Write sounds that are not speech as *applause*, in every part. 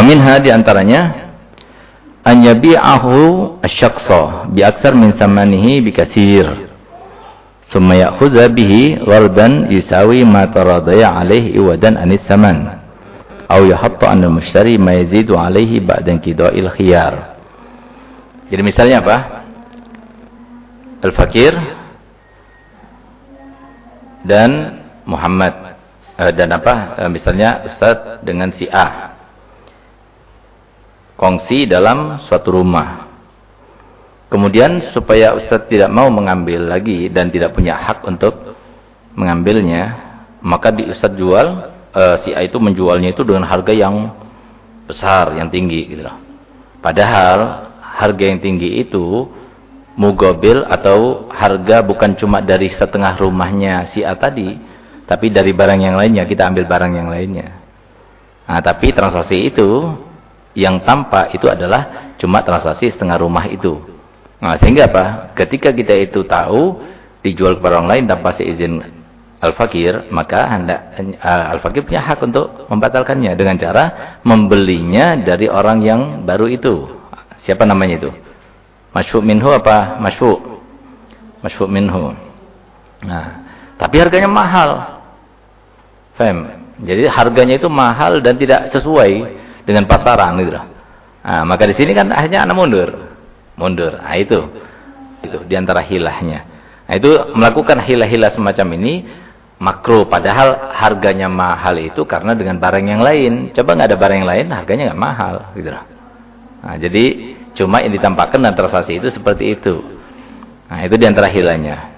Wa minha di antaranya an yabi'ahu asy-syakhsa bi aktsar min samanihi bi katsir. Summa ya'khudha bihi gharban yusawi ma taradaya alaihi iwadan anis saman. Aw yahatta an al-mushtari ma yazidu alaihi ba'da inqida'il khiyar. Jadi misalnya apa? Al-Fakir dan Muhammad eh, dan apa? Eh, misalnya Ustaz dengan si A. Kongsi dalam suatu rumah. Kemudian supaya Ustaz tidak mau mengambil lagi dan tidak punya hak untuk mengambilnya, maka di Ustaz jual uh, si A itu menjualnya itu dengan harga yang besar, yang tinggi gitu loh. Padahal harga yang tinggi itu mugobil atau harga bukan cuma dari setengah rumahnya si A tadi, tapi dari barang yang lainnya kita ambil barang yang lainnya. Nah, tapi transaksi itu yang tampak itu adalah cuma transaksi setengah rumah itu. Nah, sehingga apa? Ketika kita itu tahu dijual kepada orang lain tanpa seizin al-fakir, maka hendak uh, al-fakir punya hak untuk membatalkannya dengan cara membelinya dari orang yang baru itu. Siapa namanya itu? Masyfu' minhu apa? Masyfu'. Masyfu' minhu. Nah, tapi harganya mahal. Fem. Jadi harganya itu mahal dan tidak sesuai dengan pasaran gitu. Nah, maka di sini kan akhirnya anak mundur mundur. Nah, itu. Itu di antara hilahnya. Nah, itu melakukan hilah-hilah semacam ini makro padahal harganya mahal itu karena dengan barang yang lain. Coba nggak ada barang yang lain, harganya nggak mahal gitu Nah, jadi cuma yang ditampakkan dan transaksi itu seperti itu. Nah, itu di antara hilahnya.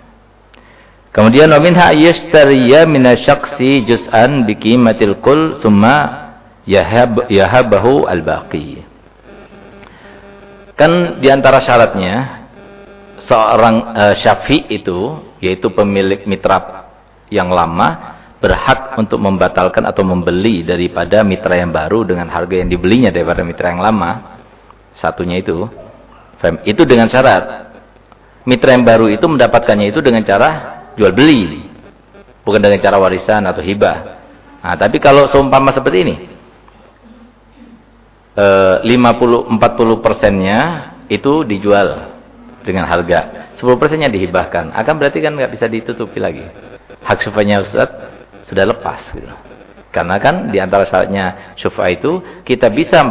Kemudian wa minha yashtariya minasyaksi juz'an biqimatil kull thumma yahab yahabahu al-baqi. Kan di antara syaratnya seorang uh, syafi itu, yaitu pemilik mitra yang lama, berhak untuk membatalkan atau membeli daripada mitra yang baru dengan harga yang dibelinya daripada mitra yang lama. Satunya itu. Itu dengan syarat. Mitra yang baru itu mendapatkannya itu dengan cara jual beli. Bukan dengan cara warisan atau hibah. Nah, tapi kalau seumpama seperti ini. 50-40 eh, persennya itu dijual dengan harga. 10 persennya dihibahkan. Akan berarti kan nggak bisa ditutupi lagi. Hak syufanya Ustaz sudah lepas. Gitu. Karena kan di antara syaratnya syufa itu kita bisa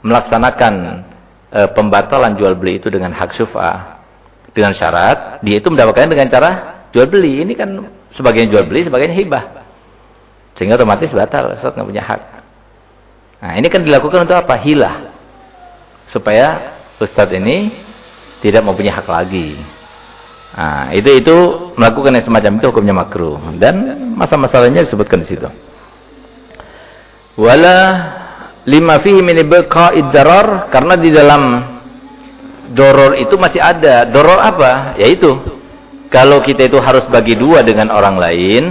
melaksanakan e, pembatalan jual beli itu dengan hak syufa. Dengan syarat dia itu mendapatkannya dengan cara jual beli. Ini kan sebagian jual beli, sebagian hibah. Sehingga otomatis batal. Ustaz nggak punya hak. Nah, ini kan dilakukan untuk apa? Hilah. Supaya ustadz ini tidak mempunyai hak lagi. Nah, itu itu melakukan yang semacam itu hukumnya makruh dan masa-masalahnya disebutkan di situ. Wala lima fihi min ibqa'id darar karena di dalam doror itu masih ada. Doror apa? Yaitu kalau kita itu harus bagi dua dengan orang lain,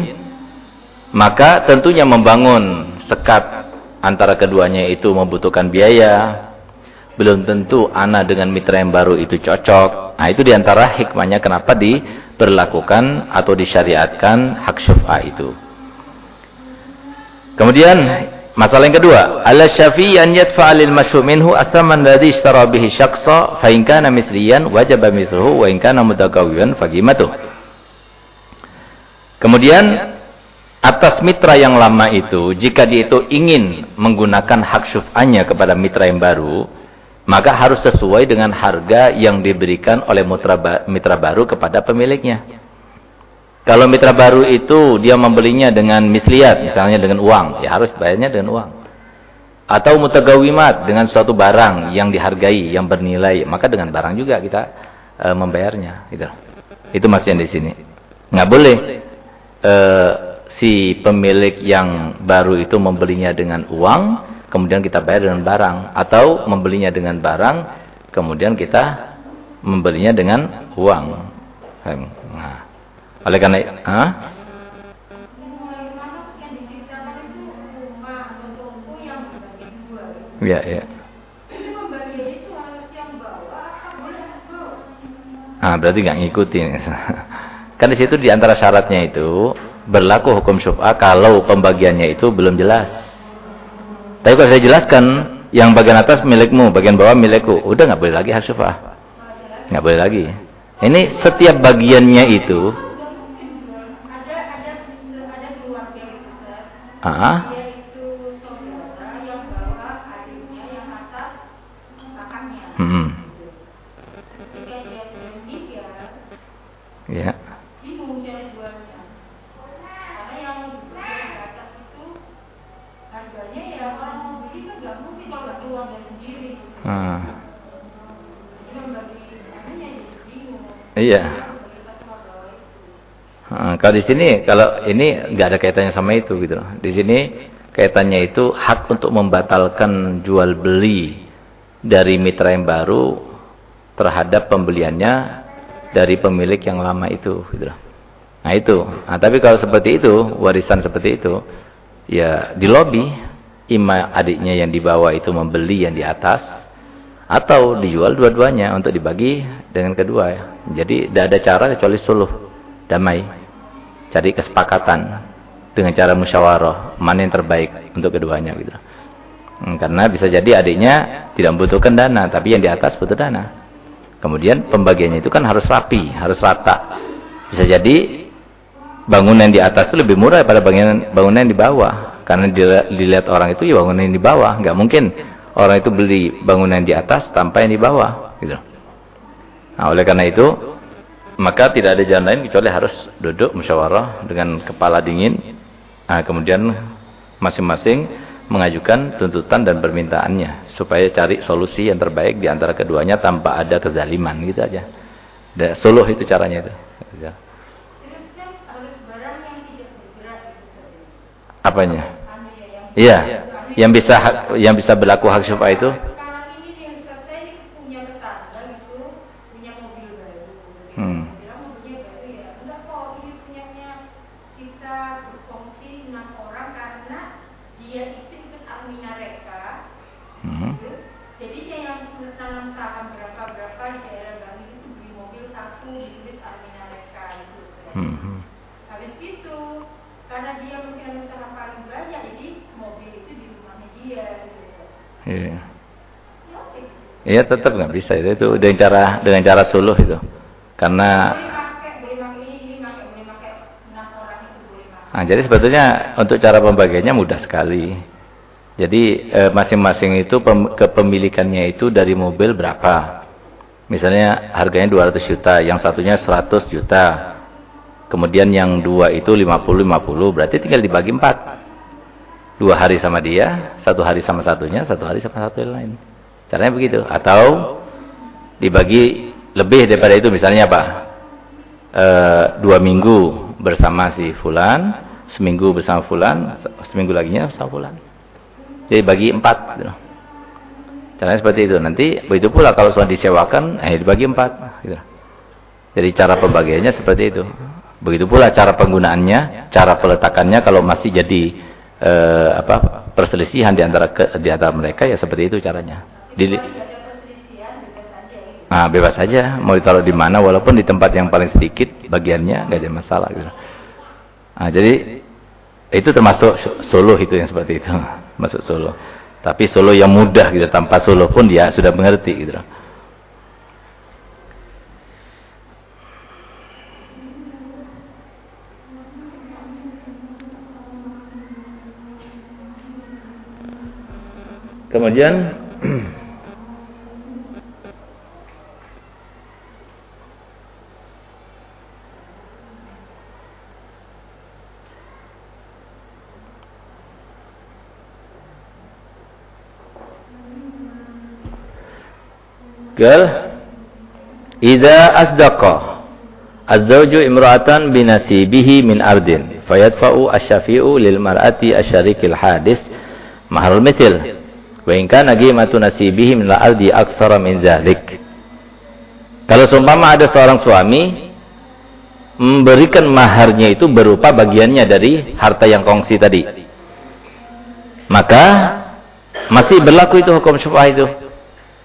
maka tentunya membangun sekat antara keduanya itu membutuhkan biaya, belum tentu anak dengan mitra yang baru itu cocok. Nah, itu di antara hikmahnya kenapa diberlakukan atau disyariatkan hak syuf'a itu. Kemudian masalah yang kedua, ala syafi'i an yadfa'a lil minhu asaman ladzi ishtara bihi syakhsa fa in kana mithliyan wajaba mithluhu wa in kana mutaqawwiyan faqimatuh. Kemudian atas mitra yang lama itu, jika dia itu ingin menggunakan hak syuf'anya kepada mitra yang baru, maka harus sesuai dengan harga yang diberikan oleh mitra, mitra baru kepada pemiliknya. Kalau mitra baru itu dia membelinya dengan misliat, misalnya dengan uang, ya harus bayarnya dengan uang. Atau mutagawimat dengan suatu barang yang dihargai, yang bernilai, maka dengan barang juga kita e, membayarnya. Gitu. Itu masih yang di sini. Nggak boleh e, si pemilik yang baru itu membelinya dengan uang, kemudian kita bayar dengan barang. Atau membelinya dengan barang, kemudian kita membelinya dengan uang. Nah, oleh karena ha? Ya, ya. Ah, berarti nggak ngikutin. *laughs* kan di situ di antara syaratnya itu berlaku hukum syuf'ah kalau pembagiannya itu belum jelas. Tapi kalau saya jelaskan yang bagian atas milikmu, bagian bawah milikku, udah nggak boleh lagi hak syufah. Nggak boleh lagi. Ini setiap bagiannya itu. Ah. Hmm. Ya. Hmm. Iya. Hmm, kalau di sini, kalau ini nggak ada kaitannya sama itu gitu. Di sini kaitannya itu hak untuk membatalkan jual beli dari mitra yang baru terhadap pembeliannya dari pemilik yang lama itu gitu. Nah itu. Nah, tapi kalau seperti itu, warisan seperti itu, ya di lobi, ima adiknya yang di bawah itu membeli yang di atas, atau dijual dua-duanya untuk dibagi dengan kedua ya. Jadi tidak ada cara kecuali suluh, damai. Cari kesepakatan dengan cara musyawarah, mana yang terbaik untuk keduanya gitu. Hmm, karena bisa jadi adiknya tidak membutuhkan dana, tapi yang di atas butuh dana. Kemudian pembagiannya itu kan harus rapi, harus rata. Bisa jadi bangunan di atas itu lebih murah daripada bangunan bangunan di bawah. Karena dilihat orang itu ya bangunan yang di bawah, nggak mungkin orang itu beli bangunan di atas tanpa yang di bawah gitu. Nah, oleh karena itu maka tidak ada jalan lain kecuali harus duduk musyawarah dengan kepala dingin. Nah, kemudian masing-masing mengajukan tuntutan dan permintaannya supaya cari solusi yang terbaik di antara keduanya tanpa ada kezaliman gitu aja. Dan suluh itu caranya itu. Kan Apanya? Iya yang bisa yang bisa berlaku hak syufa itu? Hmm. Hmm. Jadi dia yang menanam saham berapa berapa di daerah Bali itu beli mobil satu ditulis Almina Reka itu. Hmm. Habis itu karena dia mungkin usaha paling banyak jadi mobil itu di Iya. Iya. Iya tetap nggak bisa itu, itu dengan cara dengan cara suluh itu. Karena Nah, jadi sebetulnya untuk cara pembagiannya mudah sekali. Jadi eh, masing-masing eh, itu pem, kepemilikannya itu dari mobil berapa. Misalnya harganya 200 juta, yang satunya 100 juta. Kemudian yang dua itu 50-50, berarti tinggal dibagi empat dua hari sama dia, satu hari sama satunya, satu hari sama satu yang lain. Caranya begitu. Atau dibagi lebih daripada itu, misalnya apa? E, dua minggu bersama si Fulan, seminggu bersama Fulan, seminggu laginya bersama Fulan. Jadi bagi empat. Gitu. Caranya seperti itu. Nanti begitu pula kalau sudah disewakan, eh dibagi empat. Gitu. Jadi cara pembagiannya seperti itu. Begitu pula cara penggunaannya, cara peletakannya kalau masih jadi eh, apa perselisihan di antara ke, di antara mereka ya seperti itu caranya. Di, Nah, bebas saja mau ditaruh di mana walaupun di tempat yang paling sedikit bagiannya nggak ada masalah gitu. Nah, jadi itu termasuk solo itu yang seperti itu, *laughs* masuk solo. Tapi solo yang mudah gitu tanpa solo pun dia sudah mengerti gitu. Kemudian Gal Iza asdaqa Az-zawju imra'atan binasibihi min ardin fayadfa'u asyafi'u lil mar'ati asyarikil hadis maharul mithil Wa in kana qimatu nasibihi min al-ardi aktsara min zalik. Kalau seumpama ada seorang suami memberikan maharnya itu berupa bagiannya dari harta yang kongsi tadi. Maka masih berlaku itu hukum syufah itu.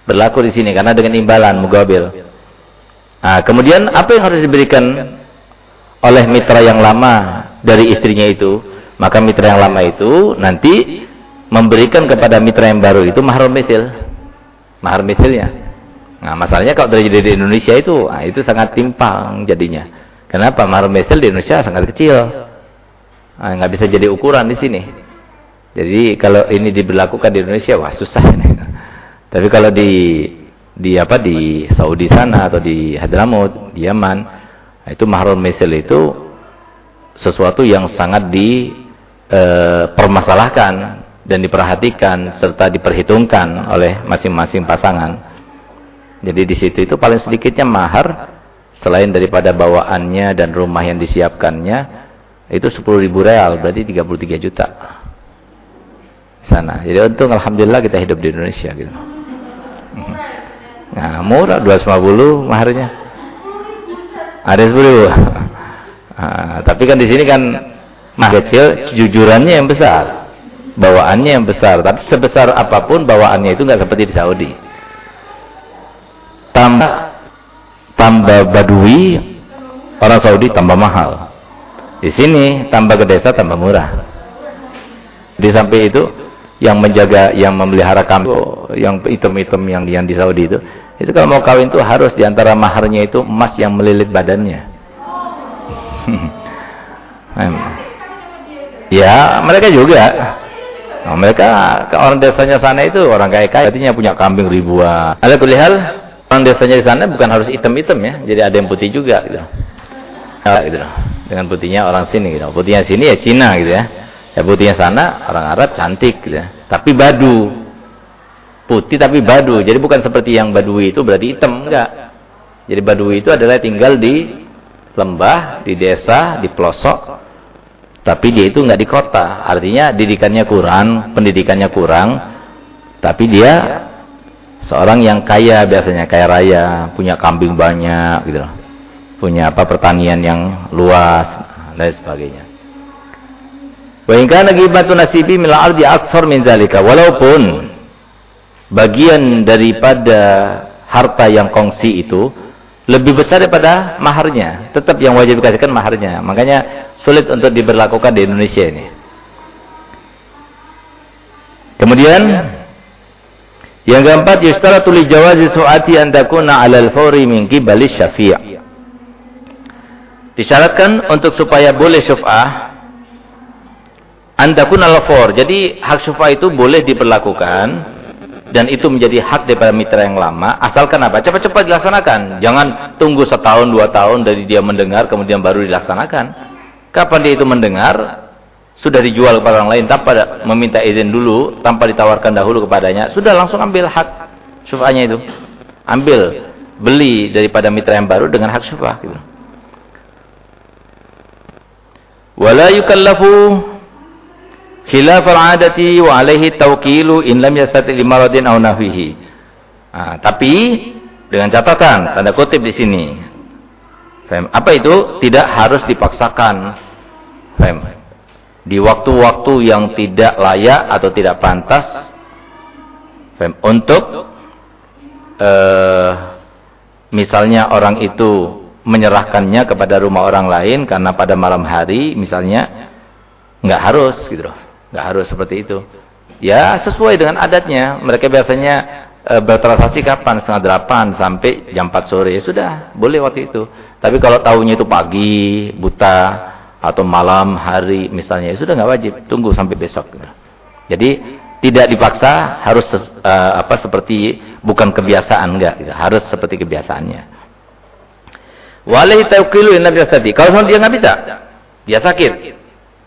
Berlaku di sini karena dengan imbalan mugabil. Nah, kemudian apa yang harus diberikan oleh mitra yang lama dari istrinya itu? Maka mitra yang lama itu nanti memberikan kepada mitra yang baru itu mahar misil. Mahar misilnya. Nah, masalahnya kalau terjadi di Indonesia itu, nah, itu sangat timpang jadinya. Kenapa? Mahar misil di Indonesia sangat kecil. Nah, bisa jadi ukuran di sini. Jadi kalau ini diberlakukan di Indonesia, wah susah. *laughs* Tapi kalau di di apa di Saudi sana atau di Hadramut, di Yaman, nah, itu mahar misil itu sesuatu yang sangat dipermasalahkan e, dan diperhatikan serta diperhitungkan oleh masing-masing pasangan. Jadi di situ itu paling sedikitnya mahar selain daripada bawaannya dan rumah yang disiapkannya itu 10 ribu real berarti 33 juta sana. Jadi untung alhamdulillah kita hidup di Indonesia gitu. Nah, murah 250 maharnya. Ada 10 ribu. Nah, *laughs* tapi kan di sini kan nah kecil, jujurannya yang besar. Bawaannya yang besar. Tapi sebesar apa pun bawaannya itu nggak seperti di Saudi. Tambah tambah badui, orang Saudi tambah mahal. Di sini tambah ke desa tambah murah. Di samping itu yang menjaga, yang memelihara kambing, yang item-item yang yang di Saudi itu, itu kalau mau kawin itu harus di antara maharnya itu emas yang melilit badannya. *laughs* ya, mereka juga. Nah, mereka ke orang desanya sana itu orang kaya kaya, artinya punya kambing ribuan. Ada kulihal orang desanya di sana bukan harus hitam-hitam ya, jadi ada yang putih juga gitu. Nah, gitu. Dengan putihnya orang sini gitu. Putihnya sini ya Cina gitu ya. Ya putihnya sana orang Arab cantik gitu ya. Tapi badu. Putih tapi badu. Jadi bukan seperti yang badui itu berarti hitam enggak. Jadi badui itu adalah tinggal di lembah, di desa, di pelosok, tapi dia itu nggak di kota. Artinya didikannya kurang, pendidikannya kurang, tapi dia seorang yang kaya biasanya, kaya raya, punya kambing banyak gitu Punya apa pertanian yang luas dan sebagainya. Wa in kana ghibatu nasibi min al-ardi akthar min zalika. Walaupun bagian daripada harta yang kongsi itu lebih besar daripada maharnya. Tetap yang wajib dikasihkan maharnya. Makanya sulit untuk diberlakukan di Indonesia ini. Kemudian yang keempat yustaratu li jawazi su'ati an takuna 'ala al-fawri min qibali syafi'. Disyaratkan untuk supaya boleh syuf'ah antakun al-fawr. Jadi hak syuf'ah itu boleh diberlakukan dan itu menjadi hak daripada mitra yang lama, asalkan apa? Cepat-cepat dilaksanakan. Jangan tunggu setahun, dua tahun dari dia mendengar, kemudian baru dilaksanakan. Kapan dia itu mendengar, sudah dijual kepada orang lain, tanpa meminta izin dulu, tanpa ditawarkan dahulu kepadanya, sudah langsung ambil hak syufahnya itu. Ambil, beli daripada mitra yang baru dengan hak syufah. Gitu. Wala yukallafu khilaf al-adati wa alaihi tawkilu in lam yastati limaradin aw nahwihi. Nah, tapi dengan catatan tanda kutip di sini. Fem. Apa itu? Tidak harus dipaksakan. Fem. Di waktu-waktu yang tidak layak atau tidak pantas Fem. untuk uh, misalnya orang itu menyerahkannya kepada rumah orang lain karena pada malam hari misalnya nggak harus gitu loh Nggak harus seperti itu. Ya sesuai dengan adatnya. Mereka biasanya e, bertransaksi kapan? Setengah delapan sampai jam 4 sore. Ya sudah, boleh waktu itu. Tapi kalau tahunya itu pagi, buta, atau malam, hari misalnya, ya sudah nggak wajib. Tunggu sampai besok. Jadi tidak dipaksa harus uh, apa seperti bukan kebiasaan enggak gitu. harus seperti kebiasaannya walaihi tawqilu in kalau dia nggak bisa dia sakit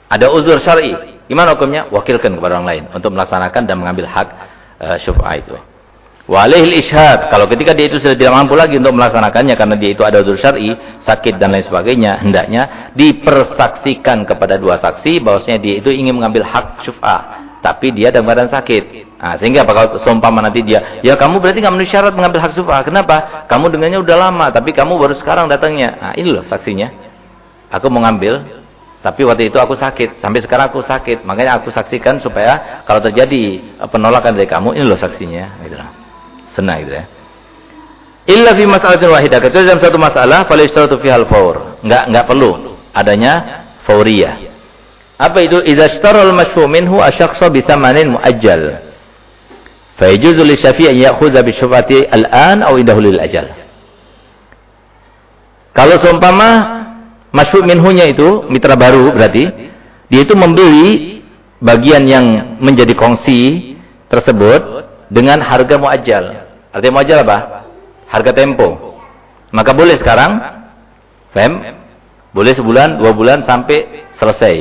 ada uzur syar'i Gimana hukumnya? Wakilkan kepada orang lain untuk melaksanakan dan mengambil hak uh, syuf'ah itu. Walihil ishad. Kalau ketika dia itu sudah tidak mampu lagi untuk melaksanakannya karena dia itu ada udur syar'i, sakit dan lain sebagainya, hendaknya dipersaksikan kepada dua saksi bahwasanya dia itu ingin mengambil hak syuf'ah, tapi dia dalam keadaan sakit. Nah, sehingga apa kalau seumpama nanti dia, ya kamu berarti nggak memenuhi syarat mengambil hak syuf'ah. Kenapa? Kamu dengannya udah lama, tapi kamu baru sekarang datangnya. Nah, ini loh saksinya. Aku mau ngambil tapi waktu itu aku sakit, sampai sekarang aku sakit. Makanya aku saksikan supaya kalau terjadi eh, penolakan dari kamu, ini loh saksinya. Gitu Senang gitu ya. Illa fi mas'alatin wahidah. Kecuali dalam satu masalah, fala yashtaratu fi al-fawr. Enggak enggak perlu adanya fauriyah. Apa itu? Idza ishtara al-mashfu' minhu asyakhsa bi thamanin muajjal. Fa yajuzu li syafi'i an ya'khudha bi syuf'ati al-an aw indahu lil ajal. Kalau seumpama mashfu' minhunya itu mitra baru berarti dia itu membeli bagian yang menjadi kongsi tersebut dengan harga muajjal. Artinya muajjal apa? Harga tempo. Maka boleh sekarang, fem, boleh sebulan, dua bulan sampai selesai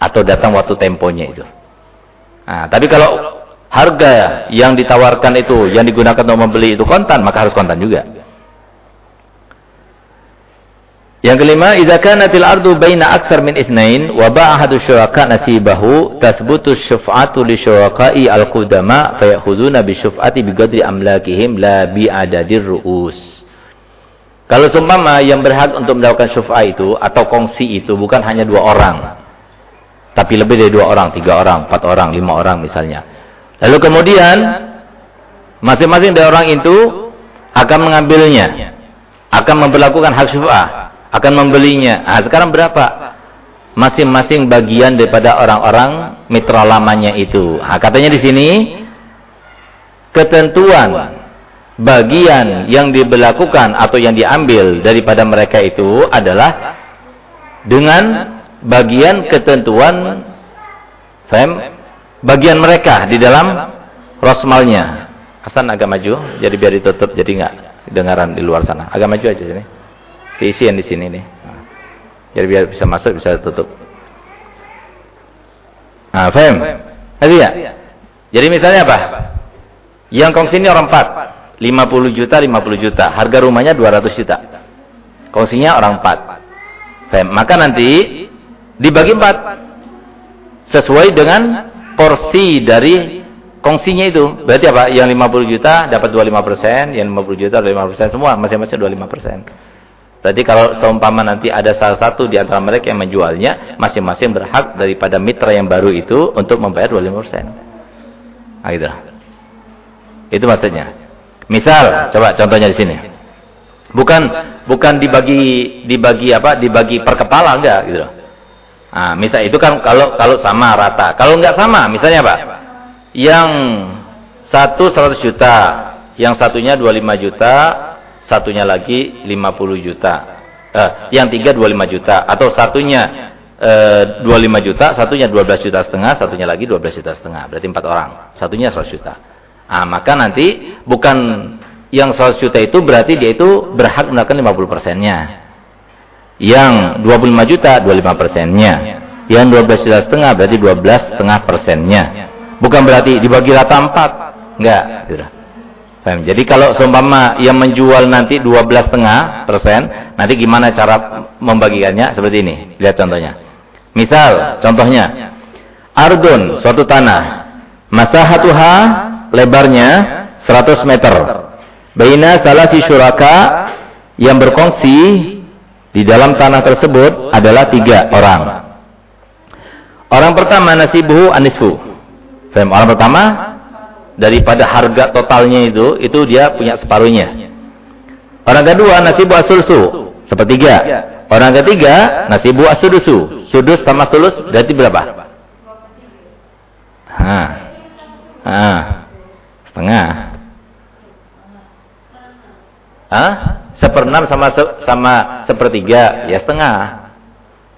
atau datang waktu temponya itu. Nah, tapi kalau harga yang ditawarkan itu yang digunakan untuk membeli itu kontan, maka harus kontan juga. Yang kelima, idza kanatil ardu baina aktsar min itsnain wa ba'a ahadu syuraka nasibahu tasbutu syuf'atu li syuraka'i al-qudama fayakhuduna bi syuf'ati bi qadri amlakihim la bi adadir ru'us. Kalau seumpama yang berhak untuk mendapatkan syuf'ah itu atau kongsi itu bukan hanya dua orang, tapi lebih dari dua orang, tiga orang, empat orang, lima orang misalnya. Lalu kemudian masing-masing dari orang itu akan mengambilnya, akan memperlakukan hak syuf'ah, akan membelinya. Nah, sekarang berapa? Masing-masing bagian daripada orang-orang mitra lamanya itu. Nah, katanya di sini ketentuan bagian yang diberlakukan atau yang diambil daripada mereka itu adalah dengan bagian ketentuan fem bagian mereka di dalam rosmalnya. Hasan agak maju, jadi biar ditutup, jadi nggak dengaran di luar sana. Agak maju aja sini. Diisi yang di sini nih. Jadi biar bisa masuk, bisa tutup. Nah, fem. Tadi ya? Jadi misalnya apa? Yang kongsi ini orang empat. 50 juta, 50 juta. Harga rumahnya 200 juta. Kongsinya orang empat. Fem. Maka nanti dibagi empat sesuai dengan porsi dari kongsinya itu berarti apa yang 50 juta dapat 25 persen yang 50 juta 25 persen semua masing-masing 25 persen berarti kalau seumpama nanti ada salah satu di antara mereka yang menjualnya masing-masing berhak daripada mitra yang baru itu untuk membayar 25 persen nah, gitu. itu maksudnya misal coba contohnya di sini bukan bukan dibagi dibagi apa dibagi per kepala enggak gitu loh Nah, misal itu kan kalau kalau sama rata. Kalau enggak sama, misalnya apa? Yang satu 100 juta, yang satunya 25 juta, satunya lagi 50 juta. Eh, yang tiga 25 juta atau satunya eh, 25 juta, satunya 12 juta setengah, satunya lagi 12 juta setengah. Berarti empat orang. Satunya 100 juta. Nah, maka nanti bukan yang 100 juta itu berarti dia itu berhak mendapatkan 50 persennya. Yang 25 juta 25 persennya. Yang 12 juta setengah berarti 12 setengah persennya. Bukan berarti dibagi rata 4. Enggak. Gitu. Jadi kalau seumpama yang menjual nanti 12 setengah persen, nanti gimana cara membagikannya? Seperti ini. Lihat contohnya. Misal, contohnya. Ardun, suatu tanah. Masahatuha, lebarnya 100 meter. Baina salasi syuraka yang berkongsi di dalam tanah tersebut adalah tiga orang. Orang pertama nasibuhu anisfu. Orang pertama daripada harga totalnya itu, itu dia punya separuhnya. Orang kedua nasibu asulsu, sepertiga. Orang ketiga nasibu asudusu. Sudus sama sulus berarti berapa? Ha. Ha. Setengah. Hah? seperenam sama se sama sepertiga ya setengah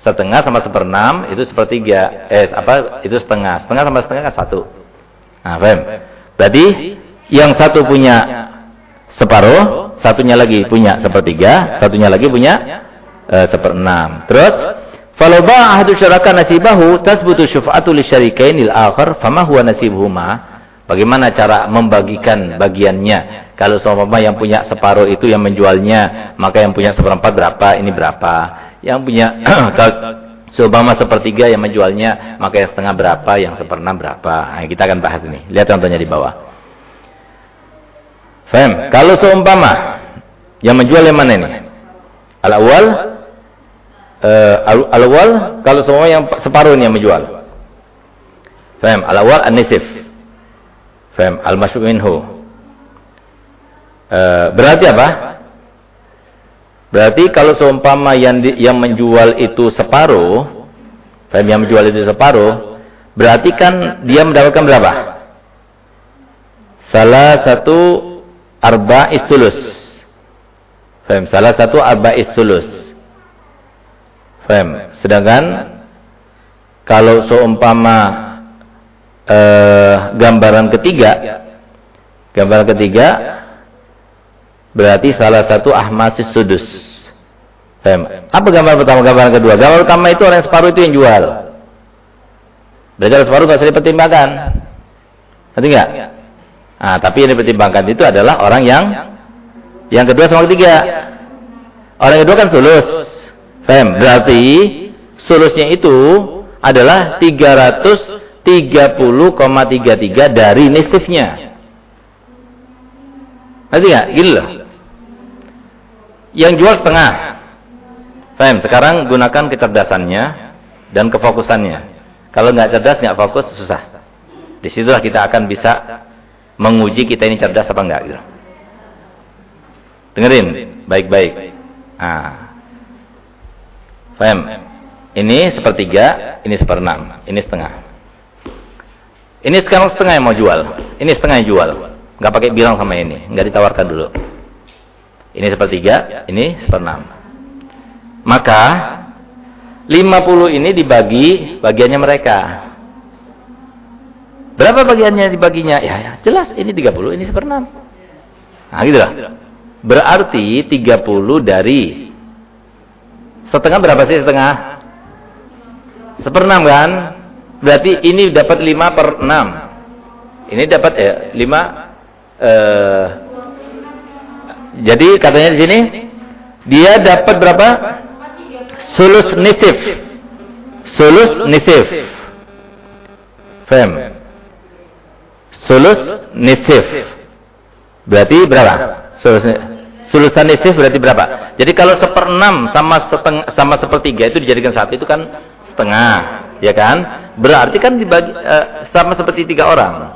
setengah sama seperenam itu sepertiga eh apa itu setengah setengah sama setengah kan satu nah fem berarti yang satu punya separuh satunya lagi punya sepertiga satunya lagi punya eh, seperenam. Terus kalau ba'a ahadu syaraka nasibahu tasbutu syuf'atu li syarikainil akhar fama huwa nasibuhuma. Bagaimana cara membagikan bagiannya? Kalau seumpama yang punya separuh itu yang menjualnya, maka yang punya seperempat berapa, ini berapa. Yang punya *clears throat* seumpama sepertiga yang menjualnya, maka yang setengah berapa, yang seperenam berapa. Nah, kita akan bahas ini. Lihat contohnya di bawah. Fem, kalau seumpama yang menjual yang mana ini? Al-awwal uh, al-awwal kalau semua yang separuh ini yang menjual. Fem, al-awwal an-nisif. Fem, al-masyhur minhu. E, berarti apa? Berarti kalau seumpama yang di, yang menjual itu separuh, yang menjual itu separuh, berarti kan dia mendapatkan berapa? Salah satu arba'is sulus. Faham? Salah satu arba'is sulus. Faham? Sedangkan kalau seumpama eh, gambaran ketiga, gambaran ketiga berarti salah satu ahmasis sudus. Apa gambaran pertama, gambaran kedua? Gambaran pertama itu orang separuh itu yang jual. Berarti orang separuh nggak usah dipertimbangkan. Nanti nggak? Nah, tapi yang dipertimbangkan itu adalah orang yang yang kedua sama ketiga. Orang kedua kan sulus. Faham? Berarti sulusnya itu adalah 330,33 dari nisifnya. Nanti nggak? Gini loh. Yang jual setengah. Faham? Sekarang gunakan kecerdasannya dan kefokusannya. Kalau nggak cerdas, nggak fokus, susah. Di situlah kita akan bisa menguji kita ini cerdas apa enggak. Gitu. Dengerin, baik-baik. Ah. Faham? Ini sepertiga, ini seperenam, ini setengah. Ini sekarang setengah yang mau jual. Ini setengah yang jual. Nggak pakai bilang sama ini, nggak ditawarkan dulu. Ini sepertiga, ini seperenam. Maka 50 ini dibagi bagiannya mereka. Berapa bagiannya dibaginya? Ya, ya, jelas ini 30, ini seperenam. Nah, gitu lah. Berarti 30 dari setengah berapa sih setengah? Seperenam kan? Berarti ini dapat 5 per 6. Ini dapat ya 5 eh jadi katanya di sini dia dapat berapa? Sulus nisif. Sulus nisif. Fem. Sulus nisif. Berarti berapa? Sulus Sulusan nisif berarti berapa? Jadi kalau seperenam sama seteng, sama sepertiga itu dijadikan satu itu kan setengah, ya kan? Berarti kan dibagi uh, sama seperti tiga orang.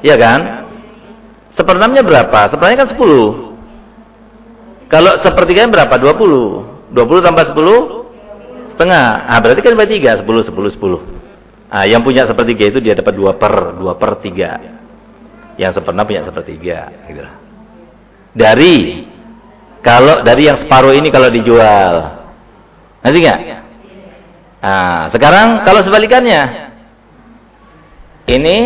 Ya kan? Seperenamnya berapa? Seperenamnya kan sepuluh. Kalau sepertiganya berapa? Dua puluh. Dua puluh tambah sepuluh setengah. Ah berarti kan berarti tiga. Sepuluh, sepuluh, sepuluh. Ah yang punya sepertiga itu dia dapat dua per, dua per tiga. Yang seperenam punya sepertiga. Gitu Dari kalau dari yang separuh ini kalau dijual, nanti nggak? Nah, sekarang kalau sebalikannya, ini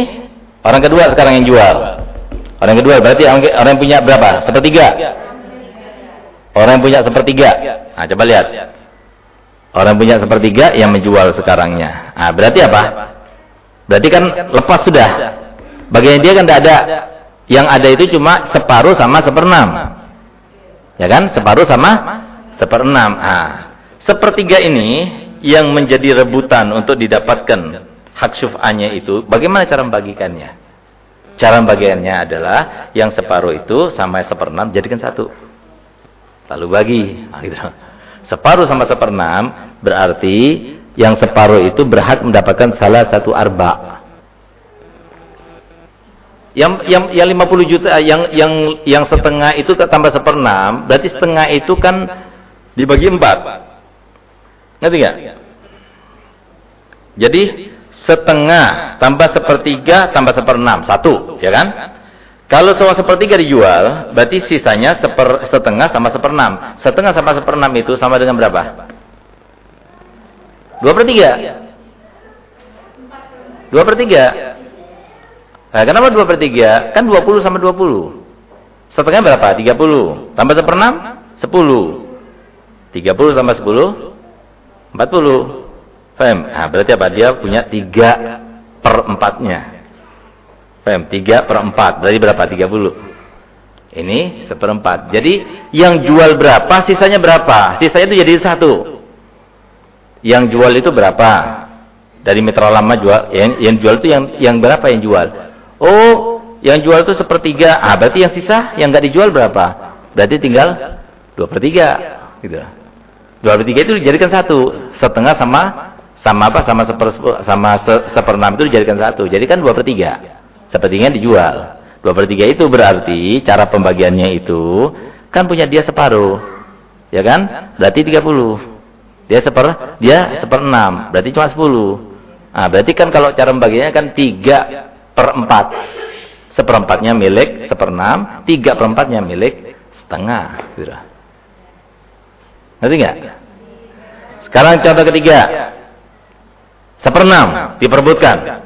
orang kedua sekarang yang jual. Orang kedua berarti orang, yang punya berapa? Sepertiga. Orang yang punya sepertiga. Nah, coba lihat. Orang yang punya sepertiga yang menjual sekarangnya. Nah, berarti apa? Berarti kan lepas sudah. Bagian dia kan tidak ada. Yang ada itu cuma separuh sama seperenam. Ya kan? Separuh sama seperenam. Nah, sepertiga ini yang menjadi rebutan untuk didapatkan hak syuf'anya itu, bagaimana cara membagikannya? Cara membagikannya adalah yang separuh itu sama seperenam jadikan satu. Lalu bagi. Nah, gitu. Separuh sama seperenam berarti yang separuh itu berhak mendapatkan salah satu arba. Yang yang yang 50 juta yang yang yang setengah itu tambah seperenam, berarti setengah itu kan dibagi empat. Ngerti nggak? Jadi setengah tambah sepertiga tambah seperenam satu, ya kan? Kalau semua sepertiga dijual, berarti sisanya seper, setengah sama seperenam. Setengah sama seperenam itu sama dengan berapa? Dua per tiga. Dua per tiga. Nah, kenapa dua per tiga? Kan dua puluh sama dua puluh. Setengah berapa? Tiga puluh. Tambah seperenam? Sepuluh. Tiga puluh tambah sepuluh? 40. Fem. Nah, berarti apa? Dia punya 3 per 4-nya. Fem. 3 per 4. Berarti berapa? 30. Ini seperempat. Jadi yang jual berapa, sisanya berapa? Sisanya itu jadi satu. Yang jual itu berapa? Dari mitra lama jual, yang, yang jual itu yang yang berapa yang jual? Oh, yang jual itu sepertiga. Ah, berarti yang sisa yang nggak dijual berapa? Berarti tinggal dua per tiga, gitu. Dua per tiga itu dijadikan satu. Setengah sama sama apa? Sama seper, sama se, seperenam itu dijadikan satu. Jadi kan dua per tiga. Sepertinya dijual. Dua per tiga itu berarti cara pembagiannya itu kan punya dia separuh. Ya kan? Berarti tiga puluh. Dia seper dia seperenam, berarti cuma 10. Nah, berarti kan kalau cara membaginya kan 3 per 4. Seperempatnya milik seperenam, 3 per 4-nya milik setengah. Gitu. Ngerti nggak? Sekarang contoh ketiga. Seperenam diperbutkan.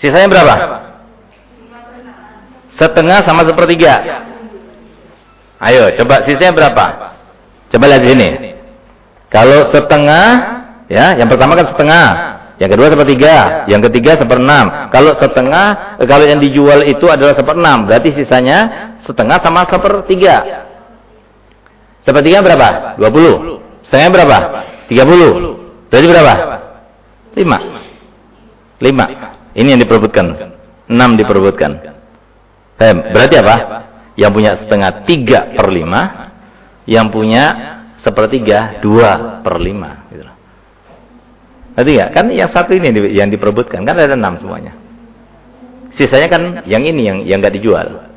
Sisanya berapa? Setengah sama sepertiga. Ayo, coba sisanya berapa? Coba lihat sini. Kalau setengah, ya, yang pertama kan setengah. Yang kedua sepertiga, yang ketiga seperenam. Kalau setengah, kalau yang dijual itu adalah seperenam, berarti sisanya setengah sama sepertiga. Sepertiga berapa? 20. Setengah berapa? 30. Berarti berapa? 5. 5. Ini yang diperbutkan. 6 diperbutkan. Berarti apa? Yang punya setengah 3 per 5. Yang punya sepertiga 2 per 5. Gitu. Berarti ya? Kan yang satu ini yang diperbutkan. Kan ada 6 semuanya. Sisanya kan yang ini yang yang nggak dijual.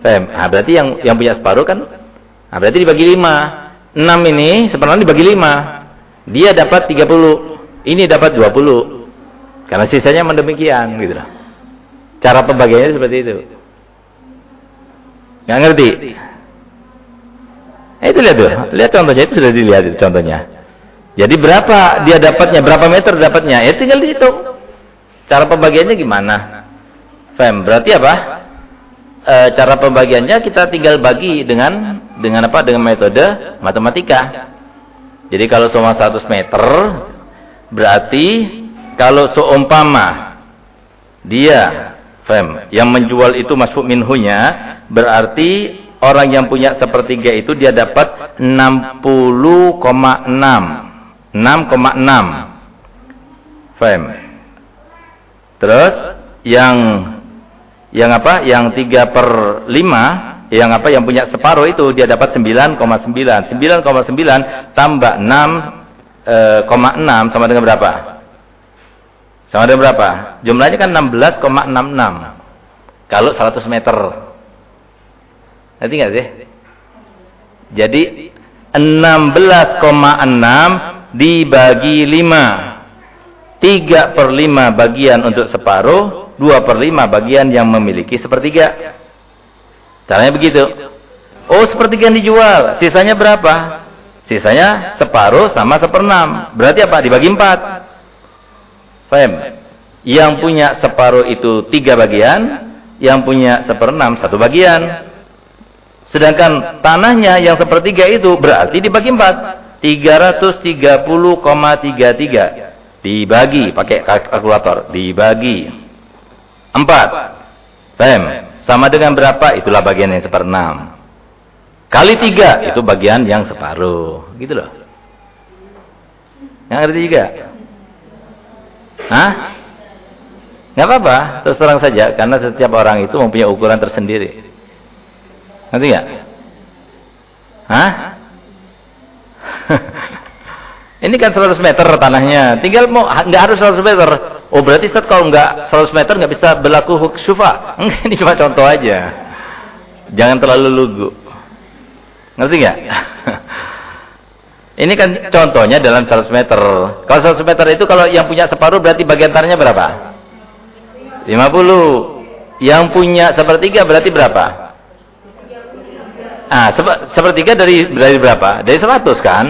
Nah, berarti yang yang punya separuh kan nah, berarti dibagi 5. 6 ini sebenarnya dibagi 5. Dia dapat 30. Ini dapat 20. Karena sisanya demikian gitu lah. Cara pembagiannya seperti itu. Nggak ngerti? Eh, itu lihat tuh, lihat contohnya itu sudah dilihat itu contohnya. Jadi berapa dia dapatnya, berapa meter dapatnya? Ya tinggal dihitung. Cara pembagiannya gimana? Fem, berarti apa? E, cara pembagiannya kita tinggal bagi dengan dengan apa? Dengan metode matematika. Jadi kalau semua 100 meter berarti kalau seumpama dia Fem, yang menjual itu masuk minhunya berarti orang yang punya sepertiga itu dia dapat 60,6. 6,6. Faham? Terus yang yang apa? Yang 3 per 5 yang apa yang punya separuh itu dia dapat 9,9. 9,9 tambah 6,6 eh, sama dengan berapa? Sama dengan berapa? Jumlahnya kan 16,66. Kalau 100 meter. Nanti nggak sih? Jadi 16,6 dibagi 5. 3 per 5 bagian untuk separuh. 2 per 5 bagian yang memiliki sepertiga. Caranya begitu. Oh sepertiga yang dijual. Sisanya berapa? Sisanya separuh sama seperenam. Berarti apa? Dibagi 4. Faham? Yang punya separuh itu 3 bagian. Yang punya seperenam satu bagian. Sedangkan tanahnya yang sepertiga itu berarti dibagi empat. 330,33. Dibagi pakai kalkulator. Dibagi empat. Paham? Sama dengan berapa? Itulah bagian yang seperenam. Kali tiga, itu bagian yang separuh. Gitu loh. Yang ngerti juga? Hah? Nggak apa-apa, terus terang saja. Karena setiap orang itu mempunyai ukuran tersendiri. Ngerti nggak? Hah? *laughs* Ini kan 100 meter tanahnya. Tinggal mau nggak harus 100 meter. Oh berarti Ustaz kalau nggak 100 meter nggak bisa berlaku huk syufa. Enggak, *laughs* ini cuma contoh aja. Jangan terlalu lugu. Ngerti nggak? ini kan contohnya dalam 100 meter. Kalau 100 meter itu kalau yang punya separuh berarti bagian tanahnya berapa? 50. Yang punya sepertiga berarti berapa? Ah, sepertiga dari dari berapa? Dari 100 kan?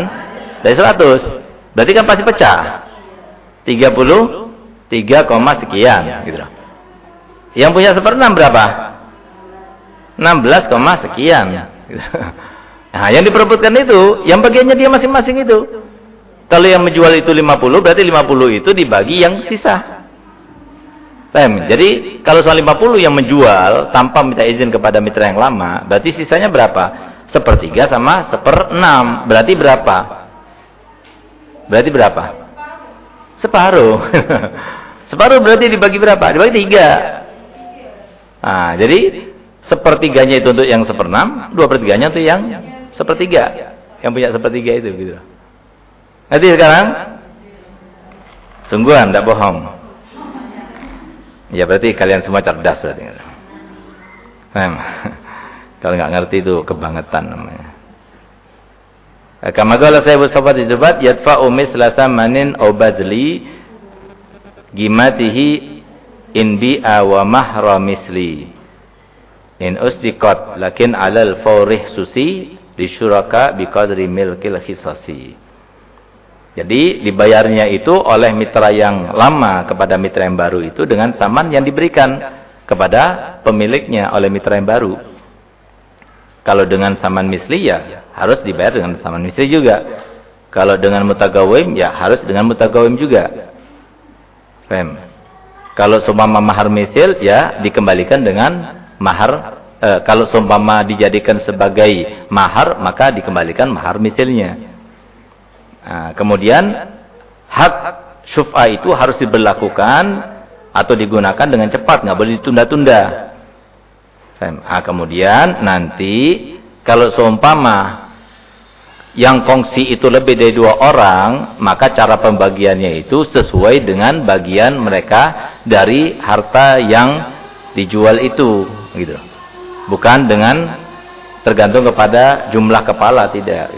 Dari 100. Berarti kan pasti pecah. 30 3, sekian gitu loh. Yang punya seperenam berapa? 16, sekian gitu. *laughs* Nah, yang diperebutkan itu, yang bagiannya dia masing-masing itu. Kalau yang menjual itu 50, berarti 50 itu dibagi yang sisa. Paham? Jadi kalau soal 50 yang menjual tanpa minta izin kepada mitra yang lama, berarti sisanya berapa? Sepertiga sama seperenam. Berarti berapa? Berarti berapa? Separuh. *laughs* Separuh berarti dibagi berapa? Dibagi tiga. Nah, jadi sepertiganya itu untuk yang seperenam, dua pertiganya untuk yang sepertiga. Yang punya sepertiga itu gitu. Nanti sekarang sungguhan, tidak bohong. Ya berarti kalian semua cerdas berarti. *laughs* Kalau nggak ngerti itu kebangetan namanya. Kama qala sahibu sahabat Zubat yadfa'u misla samanin aw badli gimatihi in bi'a wa mahra misli. In usdiqat lakin alal fawrih susi di syuraka biqadri milkil khisasi. Jadi dibayarnya itu oleh mitra yang lama kepada mitra yang baru itu dengan saman yang diberikan kepada pemiliknya oleh mitra yang baru. Kalau dengan saman misli ya harus dibayar dengan saman misli juga. Kalau dengan mutagawim ya harus dengan mutagawim juga. Fem. Kalau seumpama mahar misil ya dikembalikan dengan mahar. Eh, kalau seumpama dijadikan sebagai mahar maka dikembalikan mahar misilnya. Nah, kemudian hak syuf'ah itu harus diberlakukan atau digunakan dengan cepat, nggak boleh ditunda-tunda. Nah, kemudian nanti kalau seumpama yang kongsi itu lebih dari dua orang, maka cara pembagiannya itu sesuai dengan bagian mereka dari harta yang dijual itu, gitu. Bukan dengan tergantung kepada jumlah kepala tidak.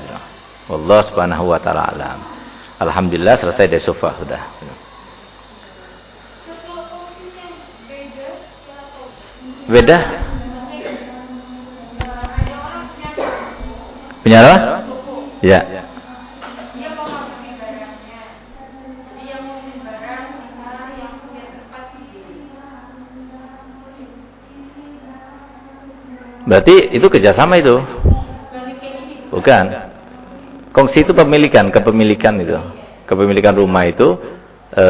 Allah subhanahu wa ta'ala alam. Alhamdulillah selesai dari sofa sudah. Beda? Punya apa? Ya. Berarti itu kerjasama itu? Bukan. Kongsi itu pemilikan, kepemilikan itu. Kepemilikan rumah itu e,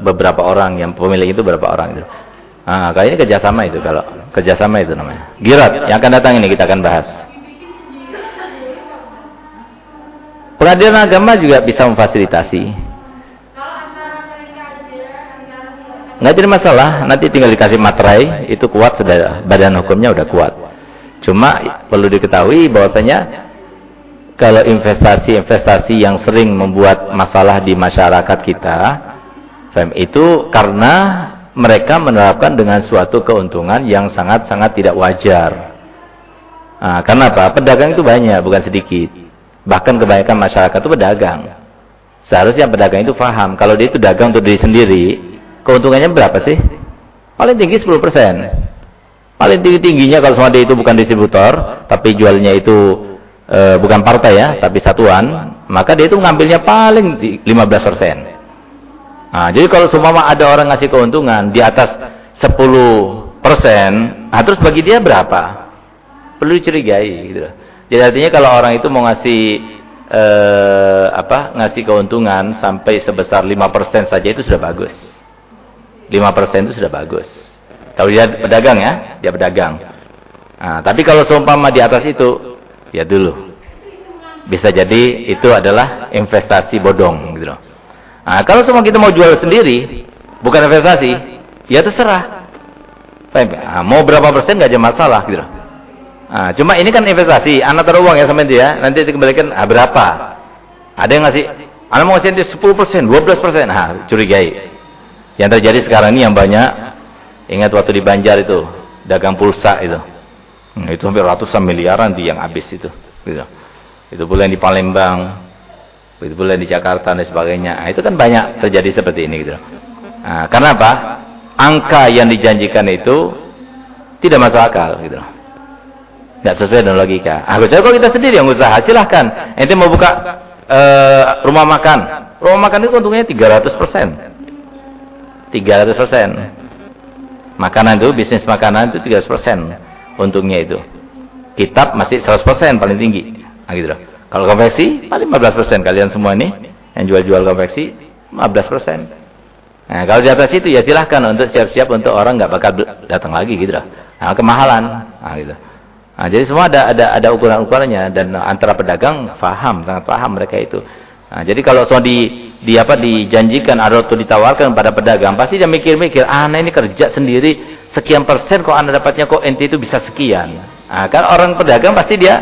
beberapa orang yang pemilik itu beberapa orang itu. Ah, kayaknya kerjasama itu kalau kerjasama itu namanya. Girat yang akan datang ini kita akan bahas. Pengadilan agama juga bisa memfasilitasi. Nggak jadi masalah, nanti tinggal dikasih materai, itu kuat sudah badan hukumnya udah kuat. Cuma perlu diketahui bahwasanya kalau investasi-investasi yang sering membuat masalah di masyarakat kita, itu karena mereka menerapkan dengan suatu keuntungan yang sangat-sangat tidak wajar. Nah, karena apa? Pedagang itu banyak, bukan sedikit. Bahkan kebanyakan masyarakat itu pedagang. Seharusnya pedagang itu paham, kalau dia itu dagang untuk diri sendiri, keuntungannya berapa sih? Paling tinggi 10%. Paling tinggi-tingginya kalau semua dia itu bukan distributor, tapi jualnya itu e, bukan partai ya, tapi satuan, maka dia itu ngambilnya paling 15 persen. Nah, jadi kalau semua ada orang ngasih keuntungan di atas 10 persen, nah terus bagi dia berapa? Perlu dicurigai gitu. Jadi artinya kalau orang itu mau ngasih e, apa ngasih keuntungan sampai sebesar 5 persen saja itu sudah bagus. 5 persen itu sudah bagus. Kalau dia pedagang ya, dia pedagang. Nah, tapi kalau seumpama di atas itu ya dulu. Bisa jadi itu adalah investasi bodong gitu loh. Nah, kalau semua kita mau jual sendiri, bukan investasi, ya terserah. Nah, mau berapa persen nggak ada masalah gitu loh. Nah, cuma ini kan investasi, anak taruh uang ya sama dia, nanti dikembalikan ah, berapa? Ada yang ngasih, anak mau ngasih dia 10 persen, 12 persen, nah curigai. Yang terjadi sekarang ini yang banyak, ingat waktu di Banjar itu, dagang pulsa itu. Hmm, itu hampir ratusan miliaran di yang habis itu. Gitu. Itu pula yang di Palembang, itu pula yang di Jakarta dan sebagainya. Nah, itu kan banyak terjadi seperti ini gitu. Nah, karena apa? Angka yang dijanjikan itu tidak masuk akal gitu. Tidak sesuai dengan logika. Ah, kalau kita sendiri yang usaha, silahkan. Ente mau buka uh, rumah makan. Rumah makan itu untungnya 300 persen. 300 persen. Makanan itu, bisnis makanan itu 300 persen untungnya itu. Kitab masih 100% paling tinggi. Nah, gitu loh. Kalau konveksi paling 15% kalian semua ini yang jual-jual konveksi 15%. Nah, kalau di atas itu ya silahkan untuk siap-siap untuk orang nggak bakal datang lagi gitu loh. Nah, kemahalan. Nah, gitu. Nah, jadi semua ada ada ada ukuran-ukurannya dan antara pedagang paham, sangat paham mereka itu. Nah, jadi kalau semua di di apa dijanjikan atau ditawarkan pada pedagang, pasti dia mikir-mikir, ah, nah ini kerja sendiri sekian persen kok anda dapatnya kok ente itu bisa sekian. Nah, kan orang pedagang pasti dia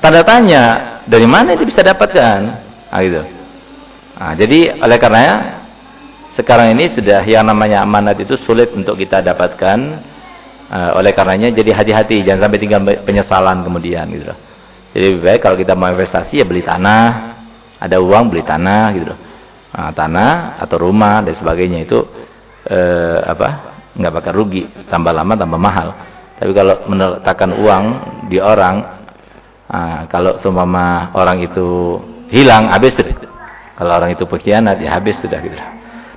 tanda tanya dari mana itu bisa dapatkan. Nah, gitu. Nah, jadi oleh karenanya sekarang ini sudah yang namanya amanat itu sulit untuk kita dapatkan. Uh, oleh karenanya jadi hati-hati jangan sampai tinggal penyesalan kemudian gitu. Jadi baik kalau kita mau investasi ya beli tanah, ada uang beli tanah gitu loh. Nah, tanah atau rumah dan sebagainya itu eh, apa? nggak bakal rugi, tambah lama tambah mahal. Tapi kalau meletakkan uang di orang, nah, kalau seumpama orang itu hilang, habis sudah. Kalau orang itu pengkhianat, ya habis sudah gitu.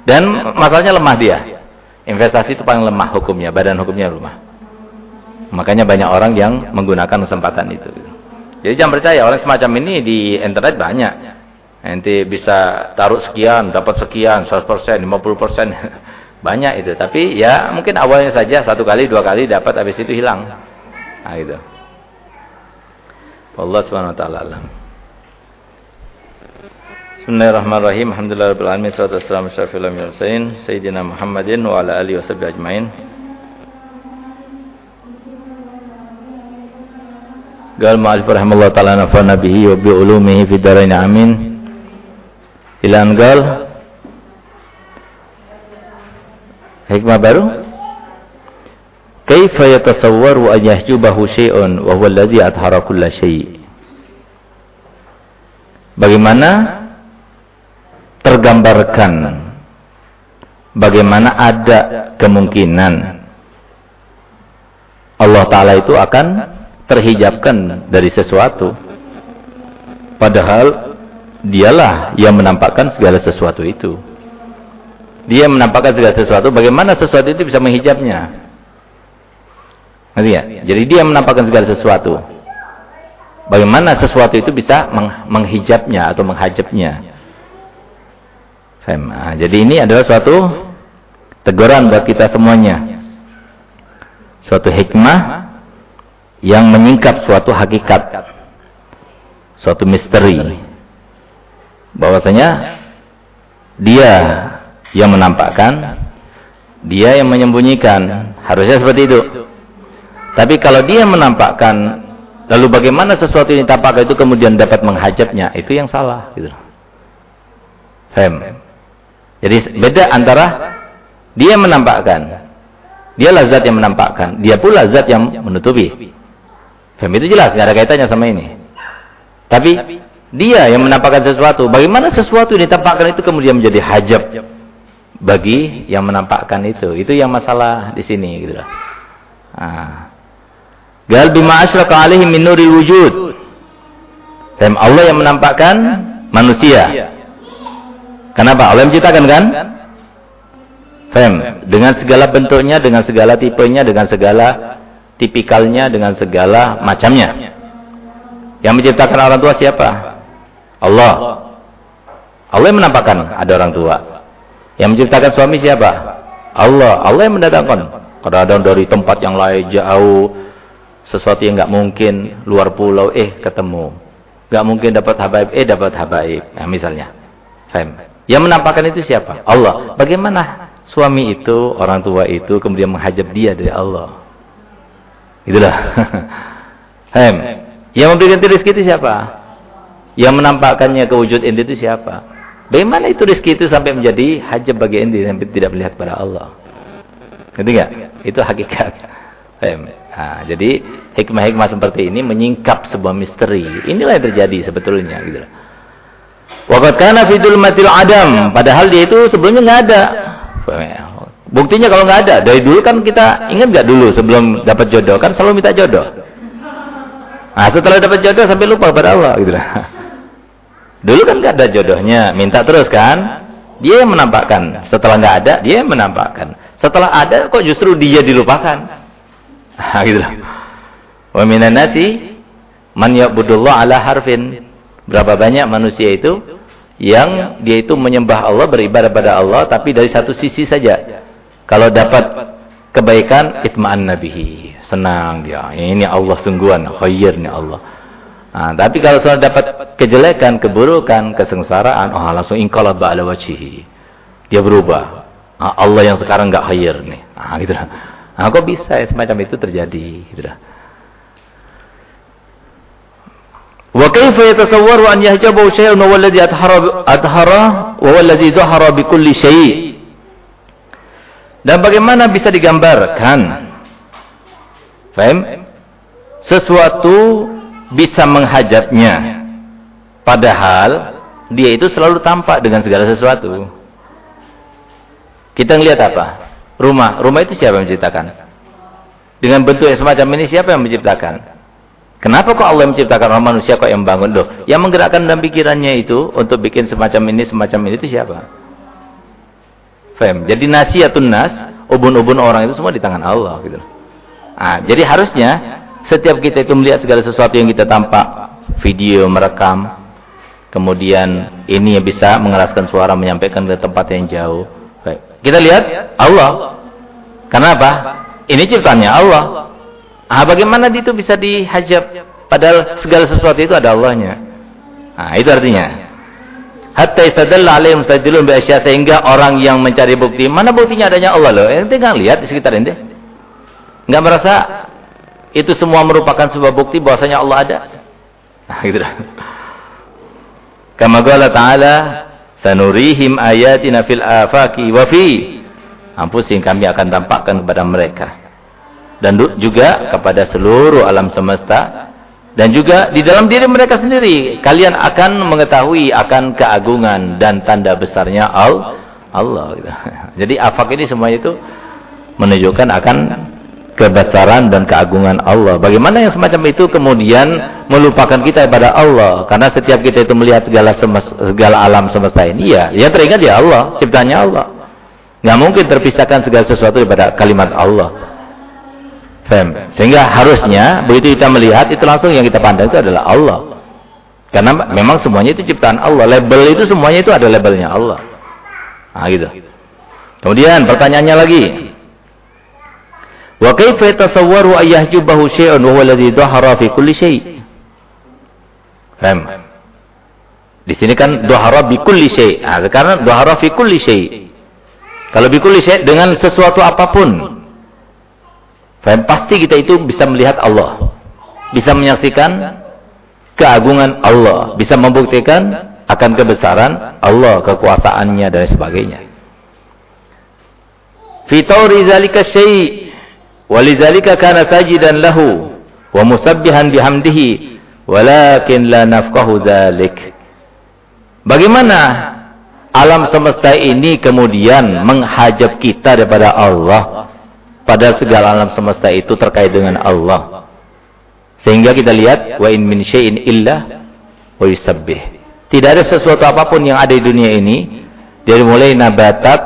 Dan masalahnya lemah dia. Investasi itu paling lemah hukumnya, badan hukumnya lemah. Makanya banyak orang yang menggunakan kesempatan itu. Jadi jangan percaya orang semacam ini di internet banyak. Nanti bisa taruh sekian, dapat sekian, 100%, 50%. *laughs* banyak itu. Tapi ya mungkin awalnya saja satu kali, dua kali dapat, habis itu hilang. Nah gitu. Allah subhanahu wa ta'ala alam. Bismillahirrahmanirrahim. Alhamdulillahirabbil alamin. Wassalatu wassalamu ala asyrofil anbiya'i sayyidina Muhammadin wa ala alihi washabbihi ajmain. Qal ma'alif rahimallahu ta'ala nafa'na bihi wa bi ulumihi fi dharain amin. Ila an qal Hikmah baru? Kaifa yatasawwaru an yahjubahu syai'un wa huwa alladhi athara kulla syai'. Bagaimana tergambarkan bagaimana ada kemungkinan Allah Ta'ala itu akan terhijabkan dari sesuatu padahal dialah yang menampakkan segala sesuatu itu dia menampakkan segala sesuatu bagaimana sesuatu itu bisa menghijabnya Ngerti ya? Jadi dia menampakkan segala sesuatu. Bagaimana sesuatu itu bisa menghijabnya atau menghajabnya. Nah, jadi ini adalah suatu teguran buat kita semuanya. Suatu hikmah yang menyingkap suatu hakikat. Suatu misteri. Bahwasanya dia yang menampakkan, dia yang menyembunyikan. Harusnya seperti itu. Tapi kalau dia menampakkan, lalu bagaimana sesuatu yang ditampakkan itu kemudian dapat menghajabnya, itu yang salah. Gitu. Fem. Jadi beda antara dia menampakkan. Dia zat yang menampakkan. Dia pula zat yang menutupi. Faham itu jelas, tidak ada kaitannya sama ini. Tapi dia yang menampakkan sesuatu. Bagaimana sesuatu yang ditampakkan itu kemudian menjadi hajab bagi yang menampakkan itu. Itu yang masalah di sini gitu loh. Ah. Gal bima asyraka alaihi min nuril wujud. Dan Allah yang menampakkan manusia. Kenapa? Allah yang menciptakan kan? Fem, dengan segala bentuknya, dengan segala tipenya, dengan segala tipikalnya, dengan segala macamnya. Yang menciptakan orang tua siapa? Allah. Allah yang menampakkan ada orang tua. Yang menciptakan suami siapa? Allah. Allah yang mendatangkan. Kadang-kadang dari tempat yang lain jauh, sesuatu yang nggak mungkin luar pulau, eh ketemu. Nggak mungkin dapat habaib, eh dapat habaib. Nah, misalnya. Fem. Yang menampakkan itu siapa? Allah. Bagaimana suami itu, orang tua itu kemudian menghajab dia dari Allah? Itulah. *laughs* Hem. Yang memberikan rezeki itu siapa? Yang menampakkannya ke wujud ente itu siapa? Bagaimana itu rezeki itu sampai menjadi hajab bagi ente sampai tidak melihat pada Allah? Ngerti enggak? Itu hakikat. Nah, jadi hikmah-hikmah seperti ini menyingkap sebuah misteri. Inilah yang terjadi sebetulnya gitu. Waqad kana adam, padahal dia itu sebelumnya nggak ada. Buktinya kalau nggak ada, dari dulu kan kita ingat nggak dulu sebelum dapat jodoh kan selalu minta jodoh. Nah, setelah dapat jodoh sampai lupa pada Allah gitu lah. Dulu kan nggak ada jodohnya, minta terus kan? Dia yang menampakkan. Setelah nggak ada, dia yang menampakkan. Setelah ada kok justru dia dilupakan. *laughs* Gitu lah. Wa minan nasi man ya'budullah ala harfin. Berapa banyak manusia itu yang dia itu menyembah Allah, beribadah pada Allah, tapi dari satu sisi saja. Kalau dapat kebaikan, itma'an nabihi. Senang dia. Ini Allah sungguhan, khair ni Allah. Nah, tapi kalau sudah dapat kejelekan, keburukan, kesengsaraan, oh langsung ingkalah ba'ala wajihi. Dia berubah. Nah, Allah yang sekarang enggak khair nih. Nah, gitu lah. Nah, kok bisa ya, semacam itu terjadi? Gitu lah. Wa kaifa yatasawwaru an yahjabu shay'un wa alladhi adhara adhara wa alladhi zahara bi kulli syai'. Dan bagaimana bisa digambarkan? Faham? Sesuatu bisa menghajatnya. Padahal dia itu selalu tampak dengan segala sesuatu. Kita ngelihat apa? Rumah. Rumah itu siapa yang menciptakan? Dengan bentuk yang semacam ini siapa yang menciptakan? Kenapa kok Allah menciptakan orang manusia kok yang bangun? Loh, yang menggerakkan dalam pikirannya itu untuk bikin semacam ini, semacam ini itu siapa? Fem. Jadi nasihatun nas, ubun-ubun orang itu semua di tangan Allah gitu. Ah, jadi harusnya setiap kita itu melihat segala sesuatu yang kita tampak, video, merekam, kemudian ini yang bisa mengeraskan suara menyampaikan ke tempat yang jauh. Baik. Kita lihat Allah. Kenapa? Ini ciptaannya Allah. Ah, bagaimana itu bisa dihajab? Padahal segala sesuatu itu ada Allahnya. Nah, itu artinya hatta istadalla alaihim mustadilun bi sehingga orang yang mencari bukti mana buktinya adanya Allah loh ente enggak lihat di sekitar ente enggak merasa itu semua merupakan sebuah bukti bahwasanya Allah ada. Nah gitu dah. Kama qala ta'ala sanurihim ayatina fil afaqi wa fi. Ampusin kami akan tampakkan kepada mereka. Dan juga kepada seluruh alam semesta. Dan juga di dalam diri mereka sendiri kalian akan mengetahui akan keagungan dan tanda besarnya Allah gitu. *laughs* jadi afak ini semuanya itu menunjukkan akan kebesaran dan keagungan Allah bagaimana yang semacam itu kemudian melupakan kita kepada Allah karena setiap kita itu melihat segala segala alam semesta ini ya ya teringat ya Allah ciptanya Allah nggak mungkin terpisahkan segala sesuatu daripada kalimat Allah Fem. Sehingga harusnya begitu kita melihat itu langsung yang kita pandang itu adalah Allah. Karena memang semuanya itu ciptaan Allah. Label itu semuanya itu ada labelnya Allah. Nah gitu. Kemudian pertanyaannya lagi. Wa kaifa yatasawwaru ayyahjubahu syai'un wa huwa alladhi dhahara fi kulli syai'? Fem. Di sini kan dhahara bi kulli syai'. Nah, karena dhahara fi kulli syai'. Kalau bi kulli syai' dengan sesuatu apa pun dan pasti kita itu bisa melihat Allah. Bisa menyaksikan keagungan Allah. Bisa membuktikan akan kebesaran Allah, kekuasaannya dan sebagainya. Fi tawri zalika syai' walizalika kana sajidan lahu wa musabbihan bihamdihi walakin la nafqahu dzalik. Bagaimana alam semesta ini kemudian menghajab kita daripada Allah? Padahal segala alam semesta itu terkait dengan Allah. Sehingga kita lihat wa in min syai'in illa wa yusabbih. Tidak ada sesuatu apa pun yang ada di dunia ini dari mulai nabatat,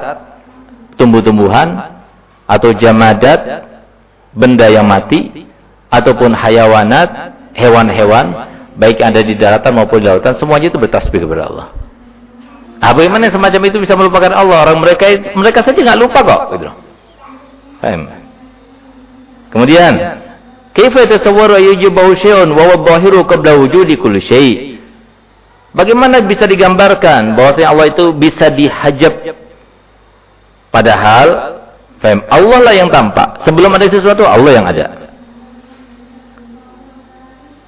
tumbuh-tumbuhan atau jamadat, benda yang mati ataupun hayawanat, hewan-hewan baik yang ada di daratan maupun di lautan semuanya itu bertasbih kepada Allah. Nah, bagaimana semacam itu bisa melupakan Allah? Orang mereka mereka saja nggak lupa kok, gitu. Kemudian, kaifa yatasawwaru ayyujibahu syai'un wa wadhahiru qabla wujudi kulli syai'? Bagaimana bisa digambarkan bahwasanya Allah itu bisa dihajab padahal faham Allah lah yang tampak. Sebelum ada sesuatu Allah yang ada.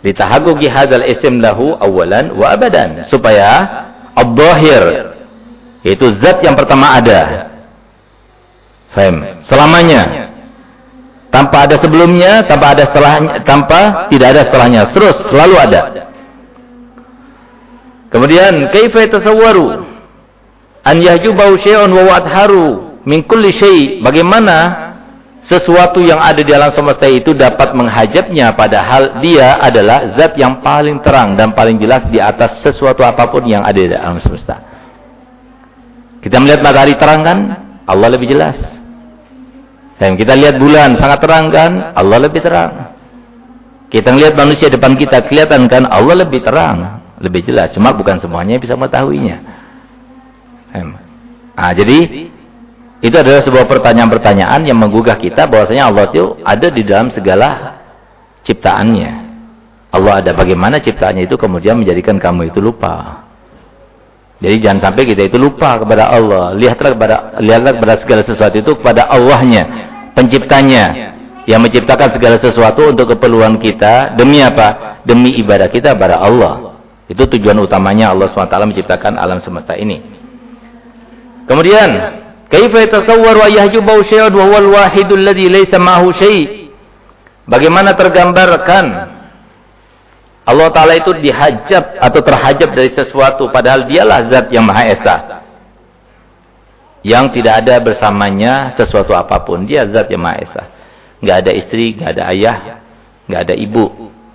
Litahaqquqi hadzal ism lahu awalan wa abadan supaya ad-dhahir yaitu zat yang pertama ada Faham? Selamanya. Tanpa ada sebelumnya, tanpa ada setelahnya, tanpa tidak ada setelahnya. Terus selalu ada. Kemudian kaifa yatasawwaru an yahjubahu syai'un wa wadharu min kulli syai'? Bagaimana sesuatu yang ada di alam semesta itu dapat menghajabnya padahal dia adalah zat yang paling terang dan paling jelas di atas sesuatu apa pun yang ada di alam semesta. Kita melihat matahari terang kan? Allah lebih jelas. Dan kita lihat bulan sangat terang kan? Allah lebih terang. Kita lihat manusia depan kita kelihatan kan? Allah lebih terang, lebih jelas. Cuma bukan semuanya bisa mengetahuinya. Nah, jadi itu adalah sebuah pertanyaan-pertanyaan yang menggugah kita bahwasanya Allah itu ada di dalam segala ciptaannya. Allah ada bagaimana ciptaannya itu kemudian menjadikan kamu itu lupa. Jadi jangan sampai kita itu lupa kepada Allah. Lihatlah kepada lihatlah kepada segala sesuatu itu kepada Allahnya penciptanya yang menciptakan segala sesuatu untuk keperluan kita demi apa? Demi ibadah kita kepada Allah. Itu tujuan utamanya Allah SWT menciptakan alam semesta ini. Kemudian, kaifa yatasawwaru ayyahjubu syai'un wa huwal wahidul ladzi laisa ma'ahu syai'? Bagaimana tergambarkan Allah Ta'ala itu dihajab atau terhajab dari sesuatu. Padahal dialah zat yang Maha Esa. Yang tidak ada bersamanya sesuatu apa pun. Dia zat yang Maha Esa. Nggak ada istri, nggak ada ayah, nggak ada ibu.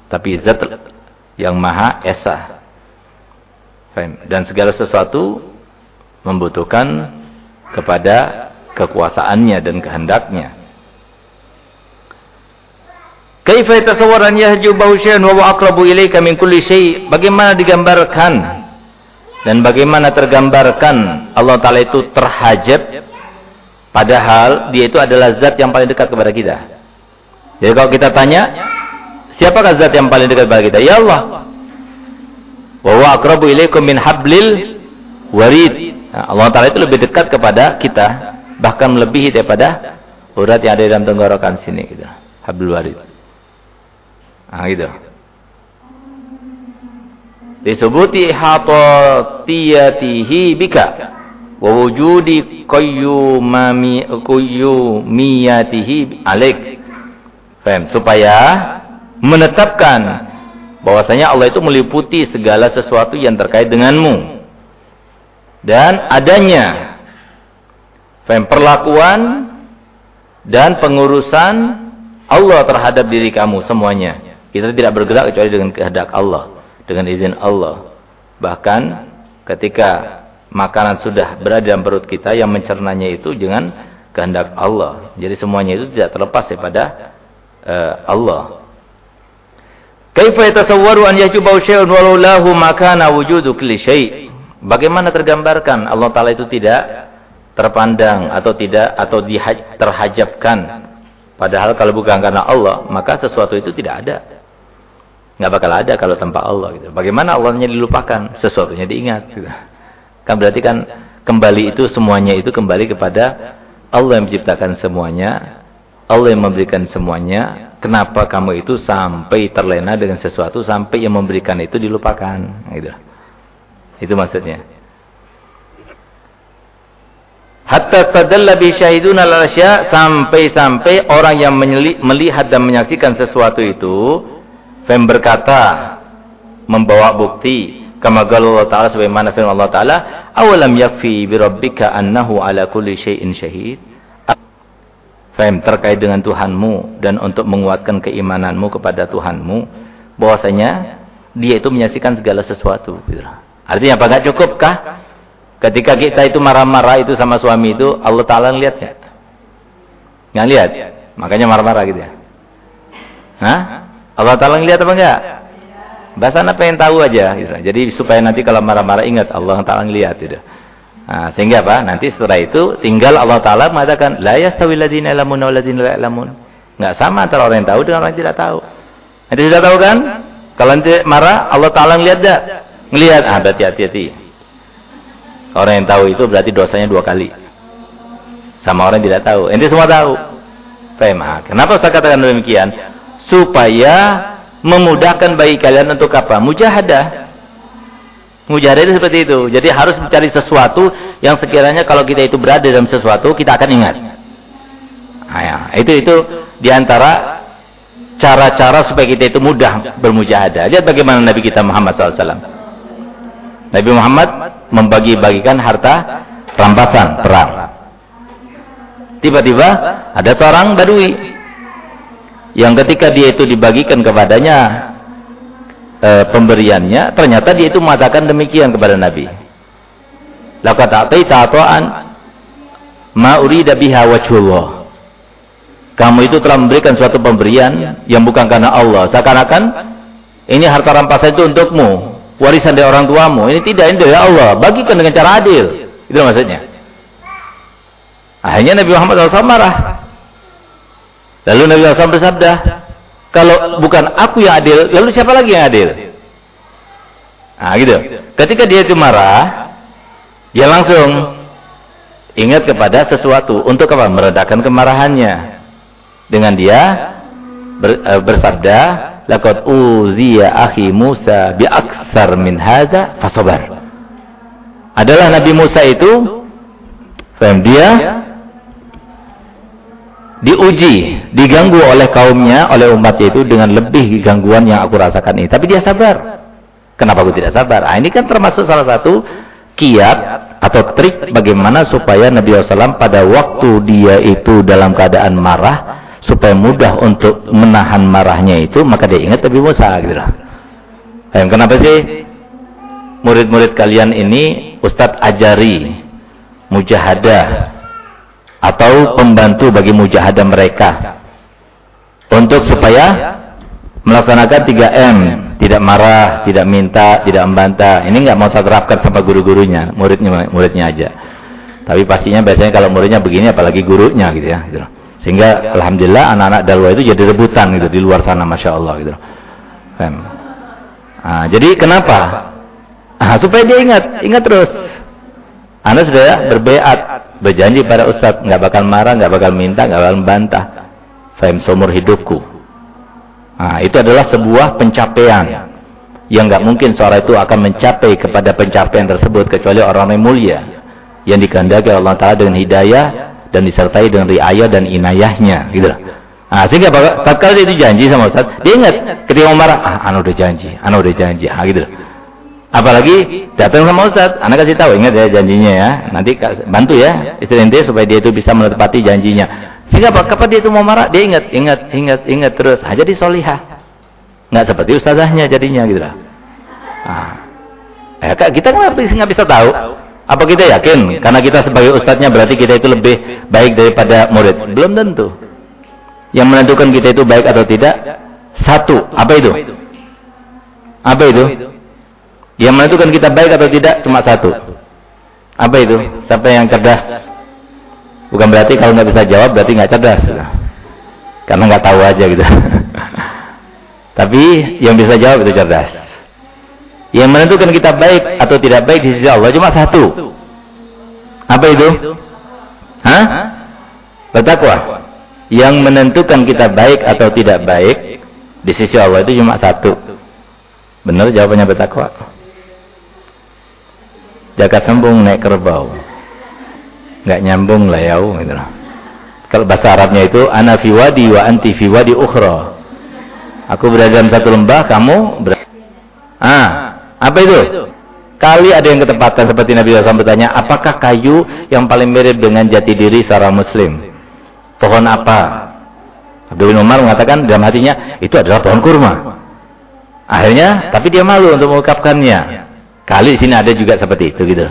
Tapi zat yang Maha Esa. Dan segala sesuatu membutuhkan kepada kekuasaannya dan kehendaknya. Kaifa yatasawwar an yahjubahu syai'un wa aqrabu ilayka min kulli syai'? Bagaimana digambarkan dan bagaimana tergambarkan Allah taala itu terhajab padahal dia itu adalah zat yang paling dekat kepada kita. Jadi kalau kita tanya, siapakah zat yang paling dekat kepada kita? Ya Allah. Wa aqrabu ilaykum min hablil warid. Allah taala itu lebih dekat kepada kita, bahkan melebihi daripada urat yang ada dalam tenggorokan sini gitu. Hablul warid. Nah, gitu. Disubuti hatatiyatihi bika wa wujudi qayyumami qayyumiyatihi alik. Faham? Supaya menetapkan bahwasanya Allah itu meliputi segala sesuatu yang terkait denganmu. Dan adanya faham perlakuan dan pengurusan Allah terhadap diri kamu semuanya. Kita tidak bergerak kecuali dengan kehendak Allah, dengan izin Allah. Bahkan ketika makanan sudah berada dalam perut kita yang mencernanya itu dengan kehendak Allah. Jadi semuanya itu tidak terlepas daripada uh, Allah. Kaifa yatasawwaru an yajubu syai'un walau lahu makana wujudu kulli syai'? Bagaimana tergambarkan Allah taala itu tidak terpandang atau tidak atau terhajabkan padahal kalau bukan karena Allah maka sesuatu itu tidak ada nggak bakal ada kalau tanpa Allah gitu. Bagaimana Allahnya dilupakan, sesuatunya diingat gitu. Kan berarti kan kembali itu semuanya itu kembali kepada Allah yang menciptakan semuanya, Allah yang memberikan semuanya. Kenapa kamu itu sampai terlena dengan sesuatu sampai yang memberikan itu dilupakan gitu. Itu maksudnya. Hatta tadalla bi syahiduna sampai-sampai orang yang melihat dan menyaksikan sesuatu itu Fem berkata membawa bukti kama Allah Ta'ala sebagaimana firman Allah Ta'ala awalam yakfi bi rabbika annahu ala kulli syai'in syahid Fem terkait dengan Tuhanmu dan untuk menguatkan keimananmu kepada Tuhanmu bahwasanya dia itu menyaksikan segala sesuatu artinya apa enggak cukupkah ketika kita itu marah-marah itu sama suami itu Allah Ta'ala ngeliat enggak enggak lihat makanya marah-marah gitu ya Hah? Allah Ta'ala ngeliat apa enggak? Bahasa anak pengen tahu aja. Gitu. Jadi supaya nanti kalau marah-marah ingat Allah Ta'ala ngeliat. Gitu. Nah, sehingga apa? Nanti setelah itu tinggal Allah Ta'ala mengatakan La yastawil ladina ilamun wa ladina ilamun. Enggak sama antara orang yang tahu dengan orang yang tidak tahu. Nanti sudah tahu kan? Kalau nanti marah Allah Ta'ala ngeliat enggak? Ngeliat. Ah berarti hati-hati. Orang yang tahu itu berarti dosanya dua kali. Sama orang yang tidak tahu. Nanti semua tahu. Faham? Ah, kenapa saya katakan demikian? supaya memudahkan bagi kalian untuk apa? Mujahadah. Mujahadah itu seperti itu. Jadi harus mencari sesuatu yang sekiranya kalau kita itu berada dalam sesuatu, kita akan ingat. Nah, ya. Itu itu di antara cara-cara supaya kita itu mudah bermujahadah. Lihat bagaimana Nabi kita Muhammad SAW. Nabi Muhammad membagi-bagikan harta rampasan perang. Tiba-tiba ada seorang badui yang ketika dia itu dibagikan kepadanya e, pemberiannya ternyata dia itu mengatakan demikian kepada Nabi. Laqad ataita ta'an ma urida biha wajhullah. Kamu itu telah memberikan suatu pemberian yang bukan karena Allah. Seakan-akan ini harta rampasan itu untukmu warisan dari orang tuamu ini tidak ini dari Allah bagikan dengan cara adil itu maksudnya akhirnya Nabi Muhammad SAW marah Lalu Nabi SAW bersabda, kalau bukan aku yang adil, lalu siapa lagi yang adil? Nah gitu. Ketika dia itu marah, dia langsung ingat kepada sesuatu. Untuk apa? Meredakan kemarahannya. Dengan dia ber, uh, bersabda, Laqad uziya akhi Musa bi aksar min hadza fasabar. Adalah Nabi Musa itu, faham dia diuji, diganggu oleh kaumnya, oleh umatnya itu dengan lebih gangguan yang aku rasakan ini. Tapi dia sabar. Kenapa aku tidak sabar? Ah, ini kan termasuk salah satu kiat atau trik bagaimana supaya Nabi SAW pada waktu dia itu dalam keadaan marah, supaya mudah untuk menahan marahnya itu, maka dia ingat Nabi Musa. Gitu. Kenapa sih murid-murid kalian ini Ustadz ajari mujahadah atau pembantu bagi mujahadah mereka untuk supaya melaksanakan 3M tidak marah, tidak minta, tidak membantah ini nggak mau saya terapkan sama guru-gurunya muridnya muridnya aja tapi pastinya biasanya kalau muridnya begini apalagi gurunya gitu ya gitu. Sehingga alhamdulillah anak-anak dalwa itu jadi rebutan gitu di luar sana masya Allah gitu nah, jadi kenapa nah, supaya dia ingat ingat terus anda sudah berbeat berjanji pada ustadz nggak bakal marah, nggak bakal minta, nggak bakal membantah. Fahim seumur hidupku. Nah, itu adalah sebuah pencapaian yang nggak mungkin seorang itu akan mencapai kepada pencapaian tersebut kecuali orang yang mulia yang dikehendaki Allah Taala dengan hidayah dan disertai dengan riayah dan inayahnya, gitu. Nah, sehingga tatkala dia itu janji sama Ustaz, dia ingat ketika mau marah, ah, anu udah janji, anu udah janji, ah, gitu. Apalagi datang sama Ustaz, anak kasih tahu, ingat ya janjinya ya. Nanti bantu ya istri ente supaya dia itu bisa menepati janjinya. Sehingga apa? Kapan dia itu mau marah, dia ingat, ingat, ingat, ingat terus. Ah, jadi solihah. Nggak seperti ustazahnya jadinya gitu lah. Nah. Eh, kita nggak bisa tahu. Apa kita yakin? Karena kita sebagai ustaznya berarti kita itu lebih baik daripada murid. Belum tentu. Yang menentukan kita itu baik atau tidak, satu. Apa itu? Apa itu? Yang menentukan kita baik atau tidak cuma satu. Apa itu? Siapa yang cerdas? Bukan berarti kalau nggak bisa jawab berarti nggak cerdas. Karena nggak tahu aja gitu. *laughs* Tapi yang bisa jawab itu cerdas. Yang menentukan kita baik atau tidak baik di sisi Allah cuma satu. Apa itu? Hah? Bertakwa. Yang menentukan kita baik atau tidak baik di sisi Allah itu cuma satu. Benar jawabannya bertakwa jaga sambung naik kerbau nggak nyambung lah ya gitu kalau bahasa Arabnya itu ana fi wadi wa anti fi wadi ukhra aku berada dalam satu lembah kamu berada ah apa itu? Kali ada yang ketepatan seperti Nabi SAW bertanya apakah kayu yang paling mirip dengan jati diri seorang muslim? Pohon apa? Abdul bin Umar mengatakan dalam hatinya itu adalah pohon kurma. Akhirnya tapi dia malu untuk mengungkapkannya. Kali di sini ada juga seperti itu gitu.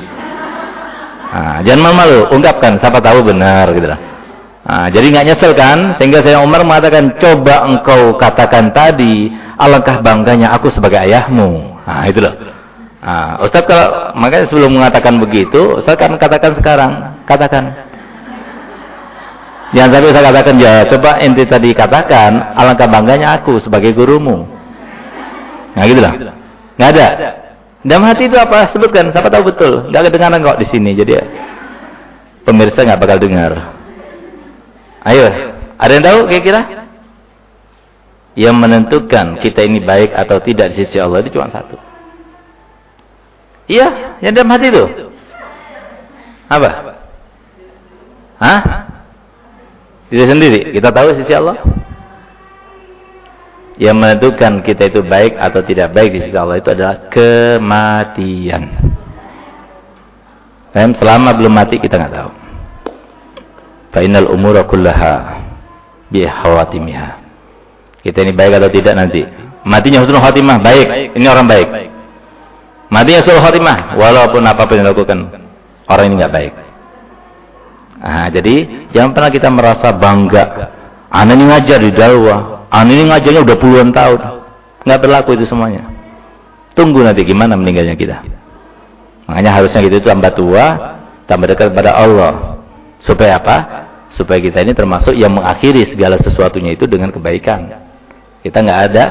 Nah, jangan malu, ungkapkan siapa tahu benar gitu. Nah, jadi nggak nyesel kan? Sehingga saya Umar mengatakan, coba engkau katakan tadi, alangkah bangganya aku sebagai ayahmu. Nah, itu loh. Nah, Ustaz kalau makanya sebelum mengatakan begitu, Ustaz kan katakan sekarang, katakan. Jangan sampai saya katakan ya, coba ente tadi katakan, alangkah bangganya aku sebagai gurumu. Nah, gitu loh. Nggak ada. Dalam hati itu apa? Sebutkan, siapa tahu betul. Enggak kedengaran kok di sini. Jadi pemirsa nggak bakal dengar. Ayo, ada yang tahu kira-kira? Yang menentukan kita ini baik atau tidak di sisi Allah itu cuma satu. Iya, yang dalam hati itu. Apa? Hah? Diri sendiri. Kita tahu sisi Allah yang menentukan kita itu baik atau tidak baik di sisi Allah itu adalah kematian. Dan selama belum mati kita nggak tahu. Fainal umura kullaha bihawatimiha. Kita ini baik atau tidak nanti. Matinya husnul khatimah baik, ini orang baik. Matinya husnul khatimah walaupun apa pun yang dilakukan orang ini nggak baik. Nah, jadi jangan pernah kita merasa bangga. Anak ini ngajar di dalwa, An ini ngajarnya udah puluhan tahun. Nggak berlaku itu semuanya. Tunggu nanti gimana meninggalnya kita. Makanya harusnya gitu itu tambah tua, tambah dekat kepada Allah. Supaya apa? Supaya kita ini termasuk yang mengakhiri segala sesuatunya itu dengan kebaikan. Kita nggak ada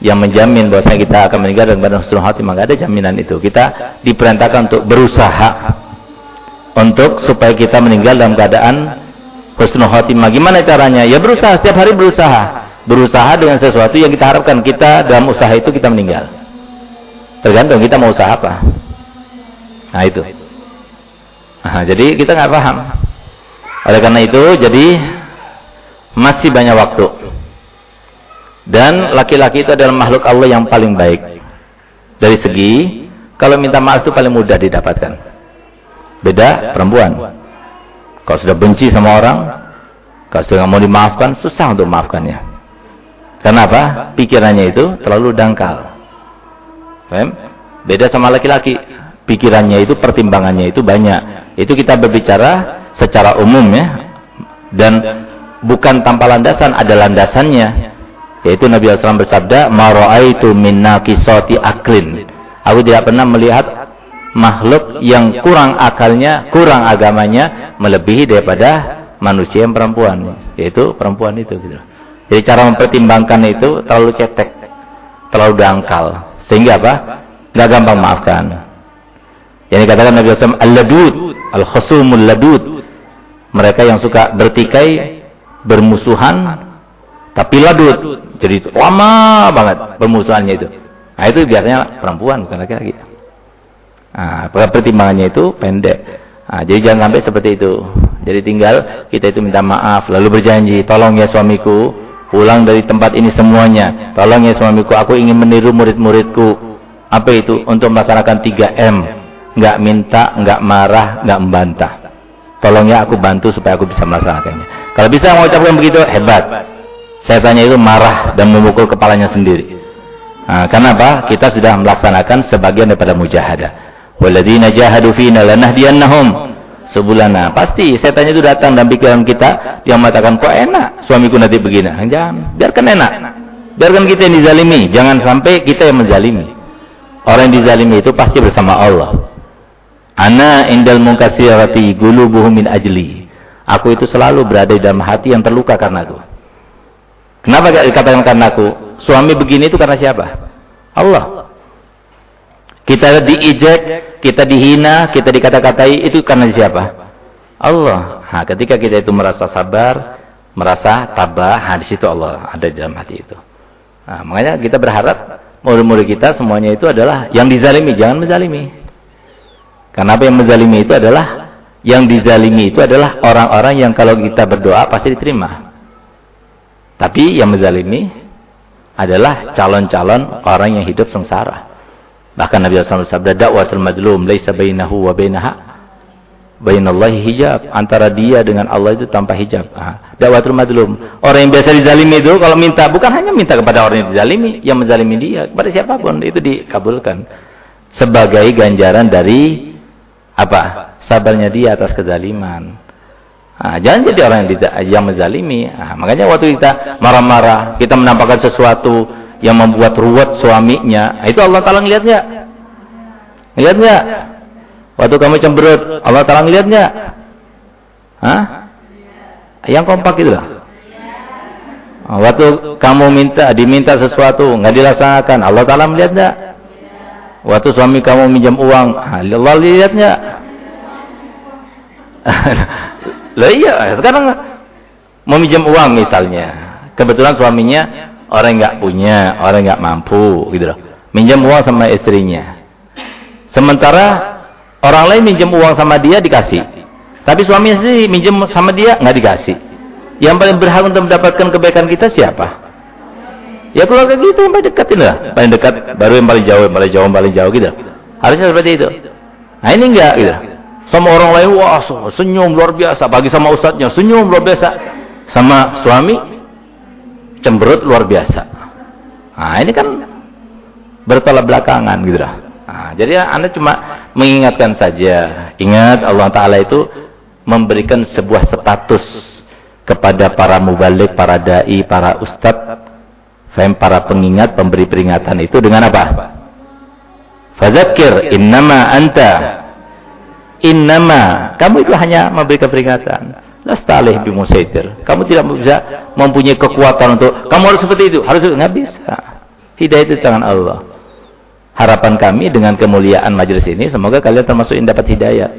yang menjamin bahwasanya kita akan meninggal dengan badan husnul hati, maka ada jaminan itu. Kita diperintahkan untuk berusaha untuk supaya kita meninggal dalam keadaan husnul khotimah. Gimana caranya? Ya berusaha, setiap hari berusaha berusaha dengan sesuatu yang kita harapkan kita dalam usaha itu kita meninggal. Tergantung kita mau usaha apa. Nah itu. Nah, jadi kita nggak paham. Oleh karena itu, jadi masih banyak waktu. Dan laki-laki itu adalah makhluk Allah yang paling baik. Dari segi, kalau minta maaf itu paling mudah didapatkan. Beda perempuan. Kalau sudah benci sama orang, kalau sudah mau dimaafkan, susah untuk maafkannya. Kenapa? Pikirannya itu terlalu dangkal. Beda sama laki-laki. Pikirannya itu, pertimbangannya itu banyak. Itu kita berbicara secara umum ya. Dan bukan tanpa landasan, ada landasannya. Yaitu Nabi SAW bersabda, "Mara'aitu min naqisati aklin." Aku tidak pernah melihat makhluk yang kurang akalnya, kurang agamanya melebihi daripada manusia yang perempuan, yaitu perempuan itu gitu. Jadi cara mempertimbangkan itu terlalu cetek, terlalu dangkal, sehingga apa? Gak gampang maafkan. Yang dikatakan Nabi SAW, al-ladud, al-khusumul ladud. Mereka yang suka bertikai, bermusuhan, tapi ladud. Jadi lama banget permusuhannya itu. Nah itu biasanya perempuan bukan laki-laki. Nah, pertimbangannya itu pendek. Nah, jadi jangan sampai seperti itu. Jadi tinggal kita itu minta maaf, lalu berjanji, tolong ya suamiku, pulang dari tempat ini semuanya. Tolong ya suamiku, aku ingin meniru murid-muridku. Apa itu? Untuk melaksanakan 3M. Enggak minta, enggak marah, enggak membantah. Tolong ya aku bantu supaya aku bisa melaksanakannya. Kalau bisa mengucapkan begitu, hebat. Setannya itu marah dan memukul kepalanya sendiri. Nah, kenapa? Kita sudah melaksanakan sebagian daripada mujahadah. Walladzina jahadu fina lanahdiyannahum sebulana. Pasti setannya itu datang dalam pikiran kita, dia mengatakan, "Kok enak suamiku nanti begini?" Nah, jangan, biarkan enak. Biarkan kita yang dizalimi, jangan sampai kita yang menzalimi. Orang yang dizalimi itu pasti bersama Allah. Ana indal munkasirati gulubuhum min ajli. Aku itu selalu berada di dalam hati yang terluka karena itu. Kenapa gak dikatakan karena aku? Suami begini itu karena siapa? Allah. Kita diijek, kita dihina, kita dikata-katai, itu karena siapa? Allah. Nah, ketika kita itu merasa sabar, merasa tabah, nah, di situ Allah ada di dalam hati itu. Nah, makanya kita berharap murid-murid kita semuanya itu adalah yang dizalimi, jangan menzalimi. Karena apa yang menzalimi itu adalah yang dizalimi itu adalah orang-orang yang kalau kita berdoa pasti diterima. Tapi yang menzalimi adalah calon-calon orang yang hidup sengsara. Bahkan Nabi SAW bersabda, dakwatul madlum laisa bainahu wa bainaha bainallahi hijab. Antara dia dengan Allah itu tanpa hijab. Nah, dakwatul madlum. Orang yang biasa dizalimi itu kalau minta bukan hanya minta kepada orang yang dizalimi, yang menzalimi dia, kepada siapa pun itu dikabulkan sebagai ganjaran dari apa? Sabarnya dia atas kezaliman. Nah, jangan jadi orang yang, tidak, yang menzalimi. Nah, makanya waktu kita marah-marah, kita menampakkan sesuatu yang membuat ruwet suaminya, nah, itu Allah Taala ngeliat nggak? Waktu kamu cemberut, Allah Taala ngeliat nggak? Hah? Yang kompak itu lah. Nah, waktu kamu minta, diminta sesuatu, nggak dilaksanakan, Allah Taala melihat nggak? Waktu suami kamu minjam uang, nah, Allah lihat nggak? *laughs* Lah iya, sekarang meminjam uang misalnya. Kebetulan suaminya orang nggak punya, orang nggak mampu gitu loh. Minjam uang sama istrinya. Sementara orang lain minjem uang sama dia dikasih. Tapi suami sendiri minjem sama dia nggak dikasih. Yang paling berhak untuk mendapatkan kebaikan kita siapa? Ya keluarga kita yang paling dekat ini lah. Paling dekat, baru yang paling jauh, yang paling jauh, yang paling jauh gitu. Harusnya seperti itu. Nah ini enggak gitu. Sama orang lain, wah senyum luar biasa. Bagi sama ustadznya, senyum luar biasa. Sama suami, cemberut luar biasa. Nah ini kan bertolak belakangan gitu lah. Nah, jadi anda cuma mengingatkan saja. Ingat Allah Ta'ala itu memberikan sebuah status kepada para mubalik, para da'i, para ustadz. Faham para pengingat, pemberi peringatan itu dengan apa? Fazakir innama anta Innama, kamu itu hanya memberikan peringatan. Lastalih bimusaitir. Kamu tidak bisa mempunyai kekuatan untuk kamu harus seperti itu, harus nggak bisa. Hidayah itu tangan Allah. Harapan kami dengan kemuliaan majelis ini semoga kalian termasuk yang dapat hidayah.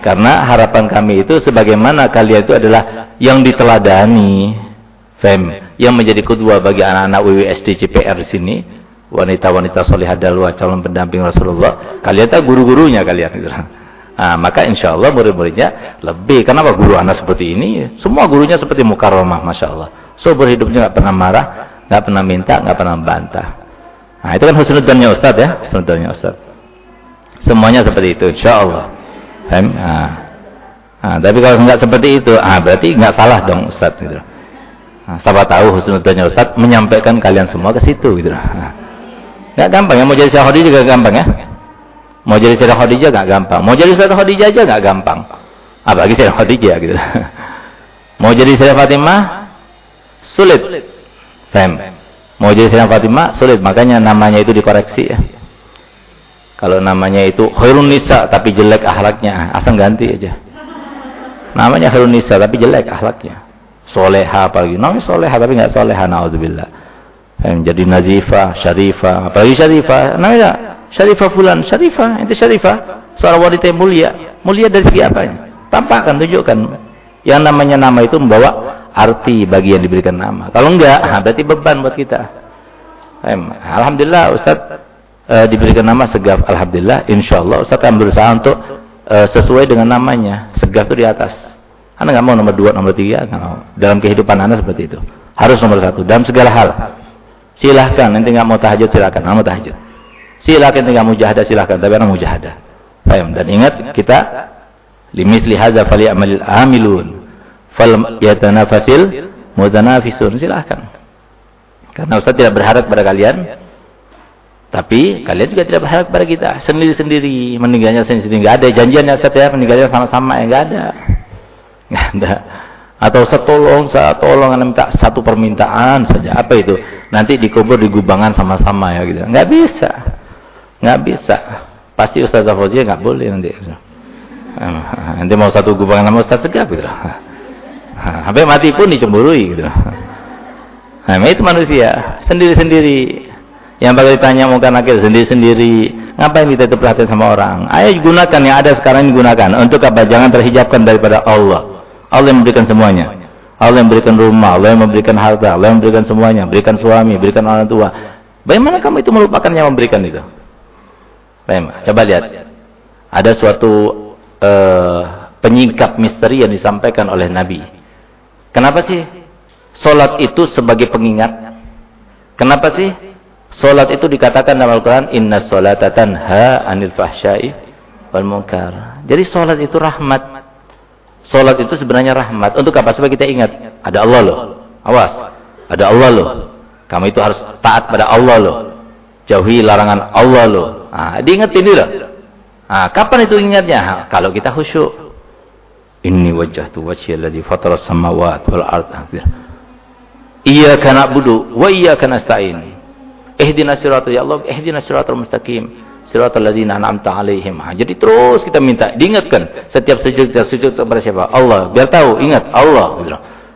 Karena harapan kami itu sebagaimana kalian itu adalah yang diteladani, fem, yang menjadi kedua bagi anak-anak WWSD CPR di sini, wanita-wanita solihah dalwa calon pendamping Rasulullah. Kalian tahu guru-gurunya kalian. Nah, maka insya Allah murid-muridnya lebih. Kenapa guru anak seperti ini? Semua gurunya seperti mukarramah, masya Allah. So berhidupnya nggak pernah marah, nggak pernah minta, nggak pernah bantah. Nah itu kan husnudzannya Ustaz ya, husnudzannya Ustaz. Semuanya seperti itu, insya Allah. Nah. Nah, tapi kalau nggak seperti itu, ah berarti nggak salah dong Ustaz gitu. Nah, siapa tahu husnudzannya Ustaz menyampaikan kalian semua ke situ gitu. Nah, nggak gampang ya mau jadi syahudi juga gampang ya. Mau jadi Sayyidah Khadijah nggak gampang. Mau jadi Sayyidah Khadijah aja nggak gampang. Apalagi Sayyidah Khadijah gitu. *laughs* Mau jadi Sayyidah Fatimah sulit. Fem. Mau jadi Sayyidah Fatimah sulit. Makanya namanya itu dikoreksi ya. Kalau namanya itu Khairun Nisa tapi jelek akhlaknya, asal ganti aja. Namanya Khairun Nisa tapi jelek akhlaknya. Soleha apalagi. Namanya soleha tapi nggak soleha. Naudzubillah. Jadi Nazifah, Syarifah, apalagi Syarifah. Namanya Syarifah fulan, Syarifah, itu Syarifah, seorang wanita yang mulia. Mulia dari segi apanya? Tampakkan, tunjukkan. Yang namanya nama itu membawa arti bagi yang diberikan nama. Kalau enggak, berarti beban buat kita. Alhamdulillah Ustaz e, diberikan nama Segaf. Alhamdulillah, insya Allah Ustaz akan berusaha untuk e, sesuai dengan namanya. Segaf itu di atas. Anda nggak mau nomor dua, nomor tiga, nggak mau. Dalam kehidupan Anda seperti itu. Harus nomor satu. Dalam segala hal. Silahkan, nanti nggak mau tahajud, silahkan. Nggak mau tahajud. Silakan tinggal mujahadah silakan, tapi orang mujahadah. Paham? Dan ingat kita limisli hadza falyamalil amilun. Fal yatanafasil mutanafisun. Silakan. Karena Ustaz tidak berharap pada kalian tapi kalian juga tidak berharap pada kita. Sendiri-sendiri, meninggalnya sendiri-sendiri. Enggak ada janjiannya Ustaz ya, meninggalnya sama-sama ya enggak ada. Enggak ada. Atau setolong, setolong minta satu permintaan saja. Apa itu? Nanti dikubur di gubangan sama-sama ya gitu. Enggak bisa. Nggak bisa. Pasti Ustaz Fauzia nggak boleh nanti. Nanti mau satu gubangan sama Ustaz Segap gitu. Sampai mati pun dicemburui gitu. Nah, itu manusia, sendiri-sendiri. Yang bakal ditanya kan akhir sendiri-sendiri. Ngapain kita itu perhatian sama orang? Ayo gunakan yang ada sekarang digunakan. Untuk apa? Jangan terhijabkan daripada Allah. Allah yang memberikan semuanya. Allah yang memberikan rumah, Allah yang memberikan harta, Allah yang memberikan semuanya, berikan suami, berikan orang tua. Bagaimana kamu itu melupakan yang memberikan itu? Coba lihat. Ada suatu uh, penyingkap misteri yang disampaikan oleh Nabi. Kenapa sih solat itu sebagai pengingat? Kenapa sih solat itu dikatakan dalam Al-Quran Inna solata tanha anil fahsyai wal munkar. Jadi solat itu rahmat. Solat itu sebenarnya rahmat. Untuk apa? Supaya kita ingat. Ada Allah loh. Awas. Ada Allah loh. Kamu itu harus taat pada Allah loh. Jauhi larangan Allah loh. Nah, diingetin dulu. Nah, kapan itu ingatnya? kalau kita khusyuk. Inni wajjahtu wajhiya alladhi fatara samawati wal ard. Iyyaka na'budu wa iyyaka nasta'in. Ihdinas siratal ya Allah, ihdinas siratal mustaqim. Siratal ladzina an'amta 'alaihim. Jadi terus kita minta, diingatkan setiap sujud setiap sujud kepada siapa? Allah. Biar tahu, ingat Allah.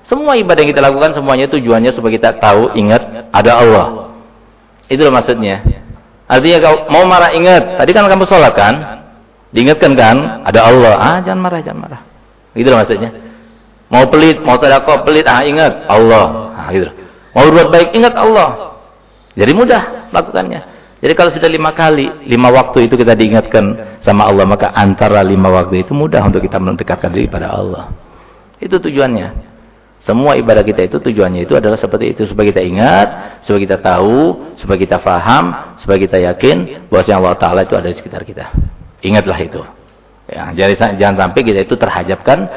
Semua ibadah yang kita lakukan semuanya tujuannya supaya kita tahu, ingat ada Allah. Itu maksudnya. Artinya kau mau marah ingat. Tadi kan kamu sholat kan? Diingatkan kan? Ada Allah. Ah jangan marah, jangan marah. Gitu loh maksudnya. Mau pelit, mau sedekah pelit, ah ingat Allah. Ah gitu. Mau berbuat baik, ingat Allah. Jadi mudah lakukannya. Jadi kalau sudah lima kali, lima waktu itu kita diingatkan sama Allah, maka antara lima waktu itu mudah untuk kita mendekatkan diri pada Allah. Itu tujuannya. Semua ibadah kita itu tujuannya itu adalah seperti itu supaya kita ingat, supaya kita tahu, supaya kita faham, supaya kita yakin bahwa Allah Taala itu ada di sekitar kita. Ingatlah itu. Ya, jadi jangan sampai kita itu terhajapkan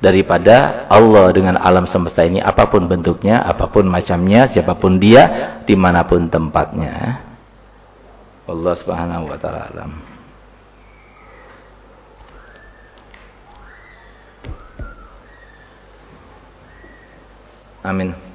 daripada Allah dengan alam semesta ini apa pun bentuknya, apa pun macamnya, siapa pun dia, di mana pun tempatnya. Allah Subhanahu wa taala Amin.